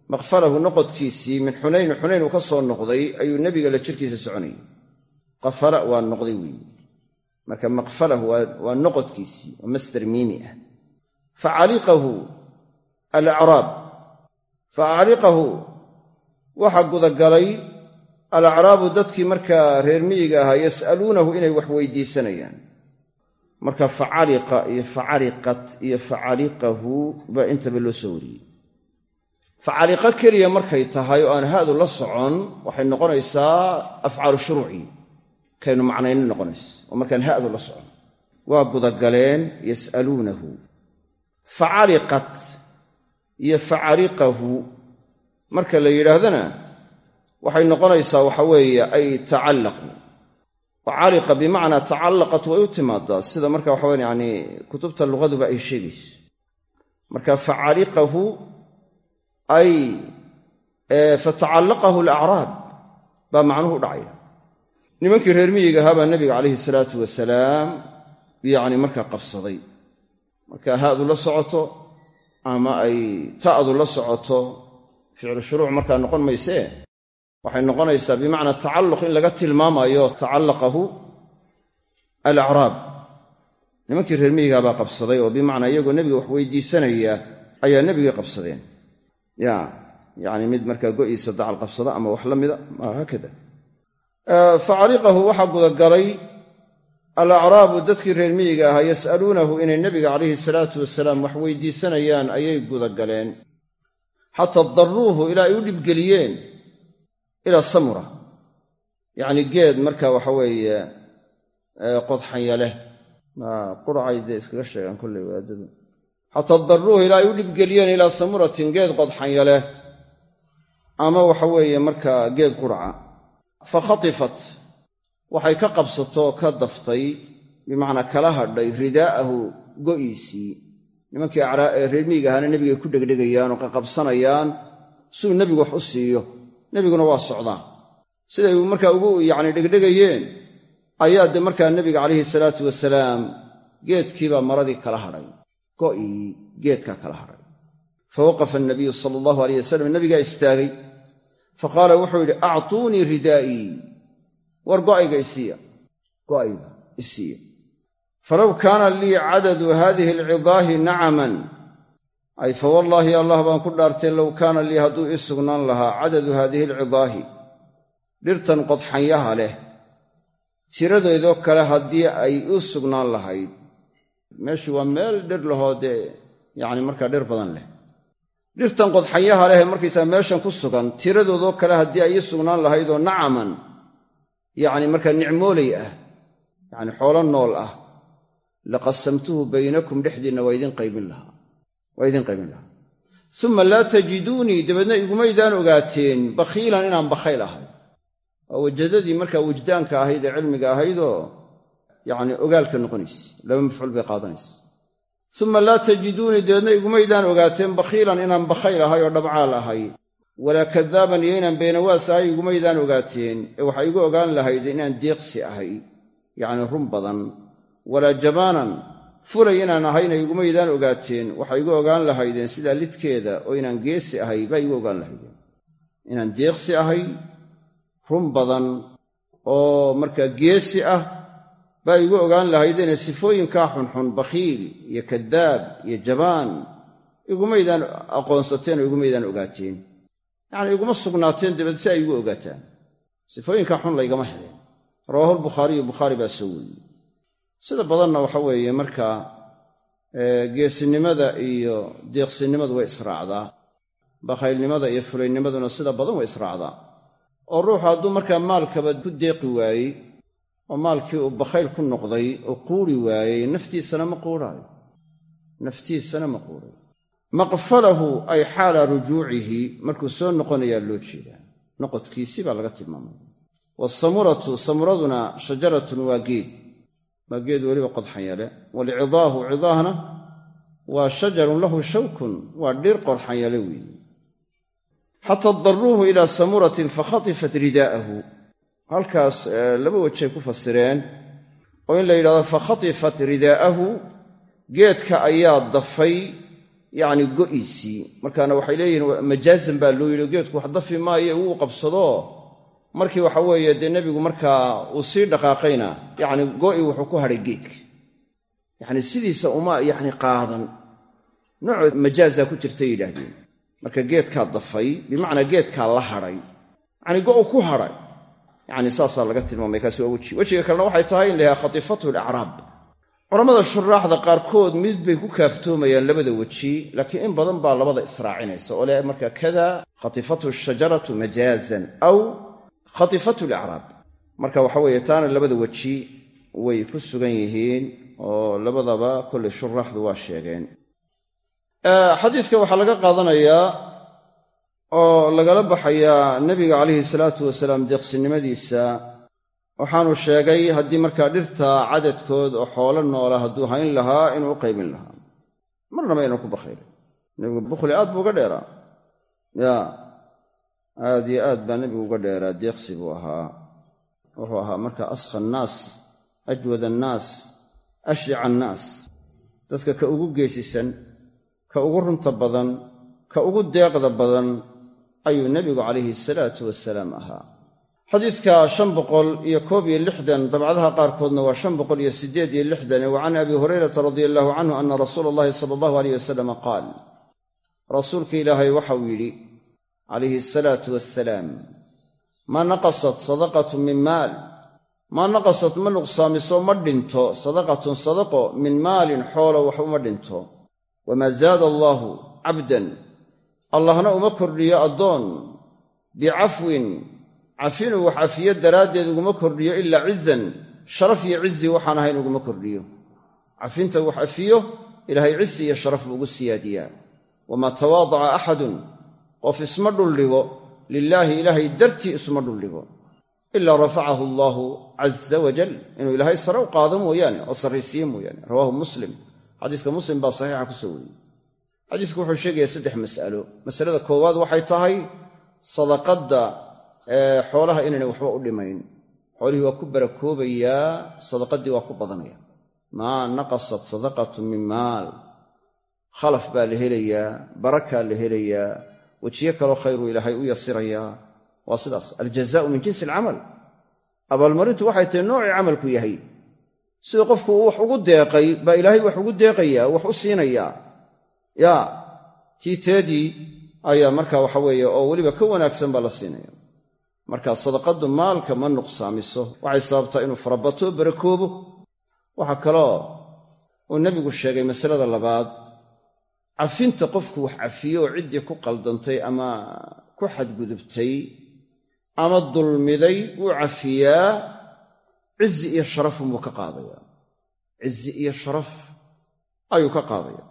A: maqfalahu noqodkiisii min xunayn xunayn uu ka soo noqday ayuu nebiga la jirkiisa soconayay qafala waa noqday weeye marka maqfalahu waa noqodkiisii waa masdar miimi ah alacraab facaliqahu waxaa gudagalay alacraabu dadkii markaa reer miyiga ahaa yas'aluunahu inay wax weydiisanayaan. Marka facaliqa iyo facaliqat iyo facaliqahu baa intaba loo soo wariyey. Facaliqo keliya markay tahay oo aan haadu la socon waxay noqonaysaa afcaalu shuruuci. Kaynu macnayno noqonaysa oo markaan haadu la socon. Waa gudagaleen yas'aluunahu. Facaliqat iyo facaliqahu marka la yidhaahdana waxay noqonaysaa waxa weeye ay tacallaqu. Facaliqa bimacnaa tacallaqat way u timaadaa sida marka waxa weye yani kutubta lugaduba ay sheegayso marka facaliqahu ay fatacallaqahu alacraab baa macnuhu u dhacaya. Nimankii reer miyiga ahaa nebiga calayhi salaatu wasalaam yacni markaa qabsaday. Marka haadu la socoto ama ay ta'du la socoto ficlu shuruuc markaa noqon maysee waxay noqonaysaa bimacnaa tacalluq in laga tilmaamayo tacallaqahu alacraab nimankii reer miyigaa baa qabsaday oo bimacnaa iyagoo nebiga wax weydiisanaya ayaa nebigii qabsadeen. Ya yacni mid markaa go'iisa dacal qabsada ama wax la mida haakada fa caliqahu waxaa gudagalay alacraabu dadkii reer miyiga ahaa yas'aluunahu inay nebiga calayhi salaatu wasalaam wax weydiisanayaan ayay gudagaleen xataa daruuhu ilaa ay u dhibgeliyeen ila samura. Yacni geed marka waxa weeye qodxanya leh quracay dee iskaga sheegaan kolley wadaadadu xataa daruuhu ilaa ay u dhibgeliyeen ilaa samuratin geed qodxanya leh ama waxa weeye markaa geed quraca fa khatifat waxay ka qabsatoo ka daftay bimacnaa kala hadhay ridaa'ahu go'iisii. Nimankii reer miyiga ahaana nebigay ku dhegdhegayaan oo qaqabsanayaan suu nebigu wax u siiyo. Nebiguna waa socdaa. Siday markaa ugu yacni dhegdhegayeen ayaa de markaa nebiga calayhi salaatu wasalaam geedkiibaa maradii kala hadhay. Go'ii geedkaa kala hadhay. Fa waqafa anabiyu sala allahu alayh wasalam nebigaa istaagay. Fa qaala wuxuu yidhi actuunii ridaa'ii war go'ayga isiiya go'ayga isiiya falow kaana lii cadadu haadihi alcidaahi nacaman. Ay fa wallaahi allah baan ku dhaartay low kaana lii hadduu ii sugnaan lahaa cadadu haadihi alcidaahi. Dhirtan qodxanyaha leh. Tiradeedoo kale haddii ay u sugnaan lahayd. Meeshu waa meel dhir lahoo dee yacni markaa dhir badan leh. Dhirtan qodxanyaha leh markaysaa meeshan ku sugan tiradoodoo kale haddii ay ii sugnaan lahayd oo nacaman yacni markaa nicmooley ah yacni xoolo nool ah laqasamtuhu baynakum dhexdiinna waa idin qaybin lahaa waa idin qaybin lahaa. Uma laa tajiduunii dabeedna igumaydaan ogaateen bakhiilan inaan bakhayl ahay. Waa wajadadii markaa wujdaanka ahayd ee cilmiga ahaydoo yacni ogaalka noqonayse laba mafcuul bay qaadanaysa. Uma laa tajiduunii dabeedna igumaydaan ogaateen bakhiilan inaan bakhayl ahay oo dhabcaal ahay walaa kadaaban iyo inaan beenawaas ahay igumaydaan ogaateen. Ee waxaa igu ogaan lahayd inaan deeqsi ahay yacni run badan. Walaa jabaanan fulay inaan ahayna igumaydaan ogaateen. Waxaa igu ogaan lahaydeen sidaa lidkeeda oo inaan geesi ahay baa igu ogaan lahaydeen inaan deeqsi ahay run badan oo markaa geesi ah baa igu ogaan lahaydeene sifooyinkaa xunxun bakhiil iyo kadaab iyo jabaan igumaydaan aqoonsateen oo igumaydaan ogaateen yacnii iguma sugnaateen dabeed si ay igu ogaataan. Sifooyinkaa xun laygama heleen rawaahulbukhaariyu bukhaari baa soo weriyey sida badanna waxa weeye markaa geesinimada iyo deeqsinimadu way israacdaa. Bakhaylnimada iyo fulaynimaduna sida badan way israacdaa. Oo ruuxu hadduu markaa maalkaba ku deeqi waayey oo maalkii uu bakhayl ku noqday oo quuri waayey naftiisana ma quuraayo. Naftiisana ma quurayo maqfalahu ay xaala rujuucihi markuu soo noqonayaa loo jeedaa noqodkiisii baa laga tilmaamaya waasamuratu samuraduna shajaratun waa geed. Waa geed weliba qodxanyale walcidaahu cidaahna waa shajarun lahu shawkun waa dhir qodxanyale weeye xataa daruuhu ilaa samuratin fakhatifat ridaa'ahu halkaas laba wejay ku fasireen oo in la yidhahdo fakhatifat ridaa'ahu geedka ayaa dafay yacni go'iisii. Markaana waxay leeyihiin majaazan baa loo yidhi geedku wax dafi maayo wuu qabsado. Markii waxa weeye dee nebigu markaa uu sii dhaqaaqayna yacni go'i wuxuu ku hadhay geedka. Yacni sidiisa uma yacni qaadan. Nooc majaazaa ku jirtay yidhaahdeen. Marka geedkaa dafay bimacnaa geedkaa la hadhay yacni go'u ku hadhay yacni saasaa laga tilmaamay kaasi waa weji. Kalena waxay tahay in la yahaa khatifathu alacraab culammada shuraaxda qaarkood mid bay ku kaaftoomayaan labada weji laakiin in badan baa labada israacinaysa. Oo leh marka kada khatifathu shajaratu majaazan aw khatifatu alacraab marka waxa weeye taana labada weji way ku sugan yihiin oo labadaba kollay shuraaxdu waa sheegeen. Xadiiska waxaa laga qaadanayaa oo lagala baxayaa nebiga calayhi salaatu wasalaam deeqsinimadiisa waxaanu sheegay haddii markaa dhirta cadadkood oo xoolo noola hadduu hayn lahaa inuu u qaybin lahaa. Marnaba inuu ku bakhaylay nebigu bukhli aad buu uga dheeraa. Ya aad iyo aad baa nebigu uga dheeraa deeqsi buu ahaa. Wuxuu ahaa marka askha annaas ajwad annaas ashyaca annaas. Dadka ka ugu geesisan ka ugu runta badan ka ugu deeqda badan ayuu nebigu calayhi salaatu wasalaam ahaa xadiidka shan boqol iyo koob iyo lixdan dabcadaha qaarkoodna waa shan boqol iyo siddeed iyo lixdan wa can abi hurayrata radia allahu canhu ana rasuula allahi sala allahu aleyh wasalama qaal rasuulka ilaahay waxauu yidhi calayhi asalaatu wassalaam maa naqasat sadaqatu min maal maa naqasat ma nuqsaamiso ma dhinto sadaqatun sadaqo min maalin xoolo wax uma dhinto. Wamaa zaada allaahu cabdan allahna uma kordhiyo addoon bicafwin cafinuu wax cafiyo daraaddeed uguma kordhiyo ilaa cizan sharaf iyo cizi waxaan ahayn uguma kordhiyo. Cafinta wax cafiyo ilaahay cizi iyo sharaf ugu siyaadiyaa. Wamaa tawaadaca axadun qof isma dhuldhigo lilaahi ilaahay dartii isma dhuldhigo ilaa rafacahu allaahu caza wajal inuu ilaahay sare u qaado mooyaane oo sarraysiiye mooyaane. Rawaahu muslim. Xadiiska muslim baa saxiixa ku soo wariyey. Xadiisku wuxuu sheegayaa saddex mas'alo. Masalada koowaad waxay tahay sadaqadda xoolaha inaynay waxba u dhimayn. Xoolihii waa ku barakoobayaa sadaqadii waa ku badanaya. Maa naqasat sadaqatu min maal. Khalaf baa la helayaa barakaa la helayaa wejiyo kaloo khayruu ilaahay u yasirayaa waa sidaas. Aljazaau min jinsi alcamal. Abaalmarintu waxay tahay noocii camalku yahay. Sida qofku uu wax ugu deeqay baa ilaahay wax ugu deeqayaa wax u siinayaa yaa tii teedii ayaa marka waxa weeye oo weliba ka wanaagsan baa la siinaya marka sadaqaddu maalka ma nuqsaamiso. Waxay sababtaa inuu farabato barakoobo. Waxaa kaloo uu nebigu sheegay masalada labaad. Cafinta qofku wax cafiyo oo ciddii ku qaldantay ama ku xadgudubtay ama dulmiday wuu cafiyaa. Cizi iyo sharafunbuu ka qaadayaa. Cizi iyo sharaf ayuu ka qaadaya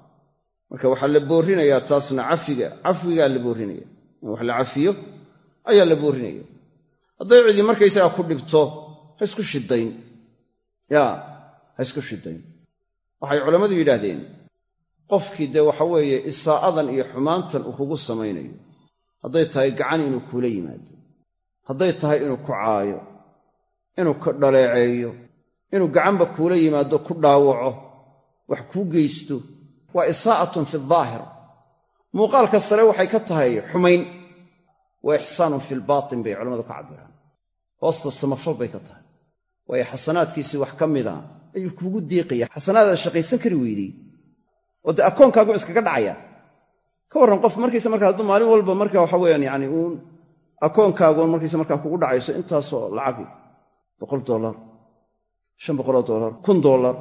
A: marka waxaa la boorrinayaa taasna cafiga cafwigaa la boorrinaya in wax la cafiyo ayaa la boorrinaya hadday cidi markaysagaa ku dhibto ha isku shiddayn. Yaa ha isku shiddayn. Waxay culammadu yidhaahdeen qofkii dee waxa weeye isaa'adan iyo xumaantan uu kugu samaynayo. Hadday tahay gacan inuu kuula yimaado. Hadday tahay inuu ku caayo inuu ka dhaleeceeyo inuu gacanba kuula yimaado ku dhaawaco wax kuu geysto waa isaa'atun fi daahir muuqaalka sare waxay ka tahay xumayn wa ixsaanun fi lbaatin bay culammadu ka cabbiraan hoosta samafal bay ka tahay waayo xasanaadkiisii wax ka mida ayuu kuugu diiqaya xasanaadaad shaqaysan kari weydey oo dee akoonkaagu iskaga dhacaya ka warran qof markiisa markaa hadduu maalin walba marka waxa weyaan yani uun akoonkaagun markiisa markaa kugu dhacayso intaasoo lacagi boqol dollar shan boqoloo dollar kun dollar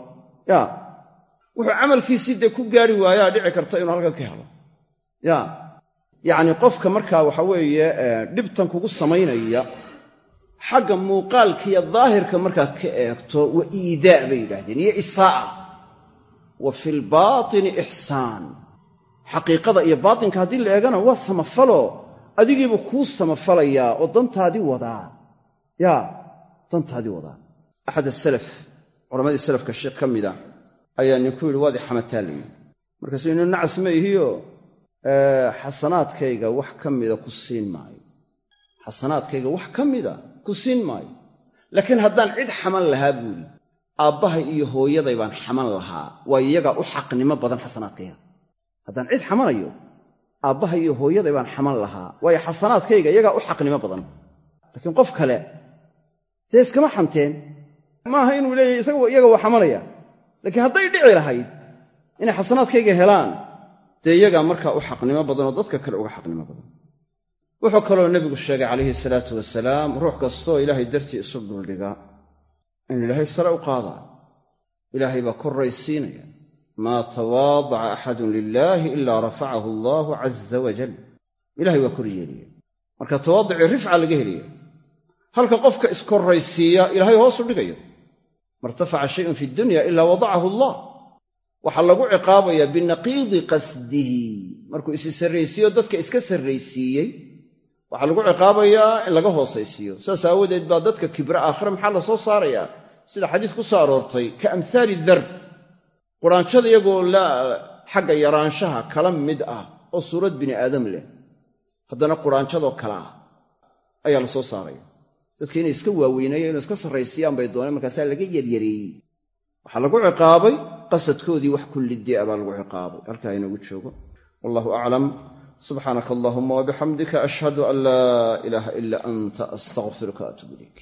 A: ya wuxuu camalkiisii dee ku gaari waayaa dhici karta inuu halkan ka helo ya yacni qofka markaa waxa weeye dhibtan kugu samaynaya xagga muuqaalkiiyo daahirka markaad ka eegto wa iidaa bay yidhaahdeen iyo isaa'a. Wa fi lbaatini ixsaan xaqiiqada iyo baatinka haddii la eegana waa samafalo. Adigiibu kuu samafalayaa oo dantaadii wadaa yaa dantaadii wadaa axad asalaf culammadii salafka sheekh ka mida ayaa ninku yidhi waad i xamataa layidhi markaasuu inu nacas ma ihiyo xasanaadkayga wax ka mida ku siin maayo. Xasanaadkayga wax ka mida ku siin maayo. Laakiin haddaan cid xaman lahaa buuhi aabbahay iyo hooyaday baan xaman lahaa. Waa iyagaa u xaqnimo badan xasanaadkayga. Haddaan cid xamanayo aabbahay iyo hooyaday baan xaman lahaa. Waayo xasanaadkayga iyagaa u xaqnimo badan. Laakiin qof kale dee iskama xanteen? Maaha inuu leeyahy isaga iyaga waa xamanaya. Laakiin hadday dhici lahayd inay xasanaadkayga helaan dee iyagaa markaa u xaqnimo badan oo dadka kale uga xaqnimo badan. Wuxuu kaloo nebigu sheegay calayhi salaatu wasalaam ruux kastoo ilaahay dartii isu dhuldhiga in ilaahay sare u qaadaa ilaahay baa korraysiinaya maa tawaadaca axadun lilaahi ilaa rafacahu allaahu caza wajal ilahay waa kor yeelaya marka tawaaducii rifca laga helaya halka qofka iskorraysiiya ilaahay hoosu dhigayo. Martafaca shayun fi dunya ilaa wadacahu allah waxaa lagu ciqaabayaa binaqiidi qasdihi. Markuu isi sarraysiiyo dadka iska sarraysiiyey waxaa lagu ciqaabayaa in laga hoosaysiiyo. Saas aawadeed baa dadka kibra aakhire maxaa la soo saarayaa sida xadiis ku soo aroortay ka amhaali dar. Quraanjada iyagoo xagga yaraanshaha kala mid ah oo suurad bini aadam leh. Haddana quraanjadoo kale ah ayaa la soo saaraya. Dadka inay iska waaweynayan inay iska sarraysiiyaan bay dooneen markaasaa laga yaryareeyey waxaa lagu ciqaabay qasadkoodii wax kullidee baa lagu ciqaabay. Halkaa inoogu joogo. Wallahu aclam subxaanaka allahuma wabixamdika ashhadu an laa ilaaha ila anta astaqfiruka atub ilayk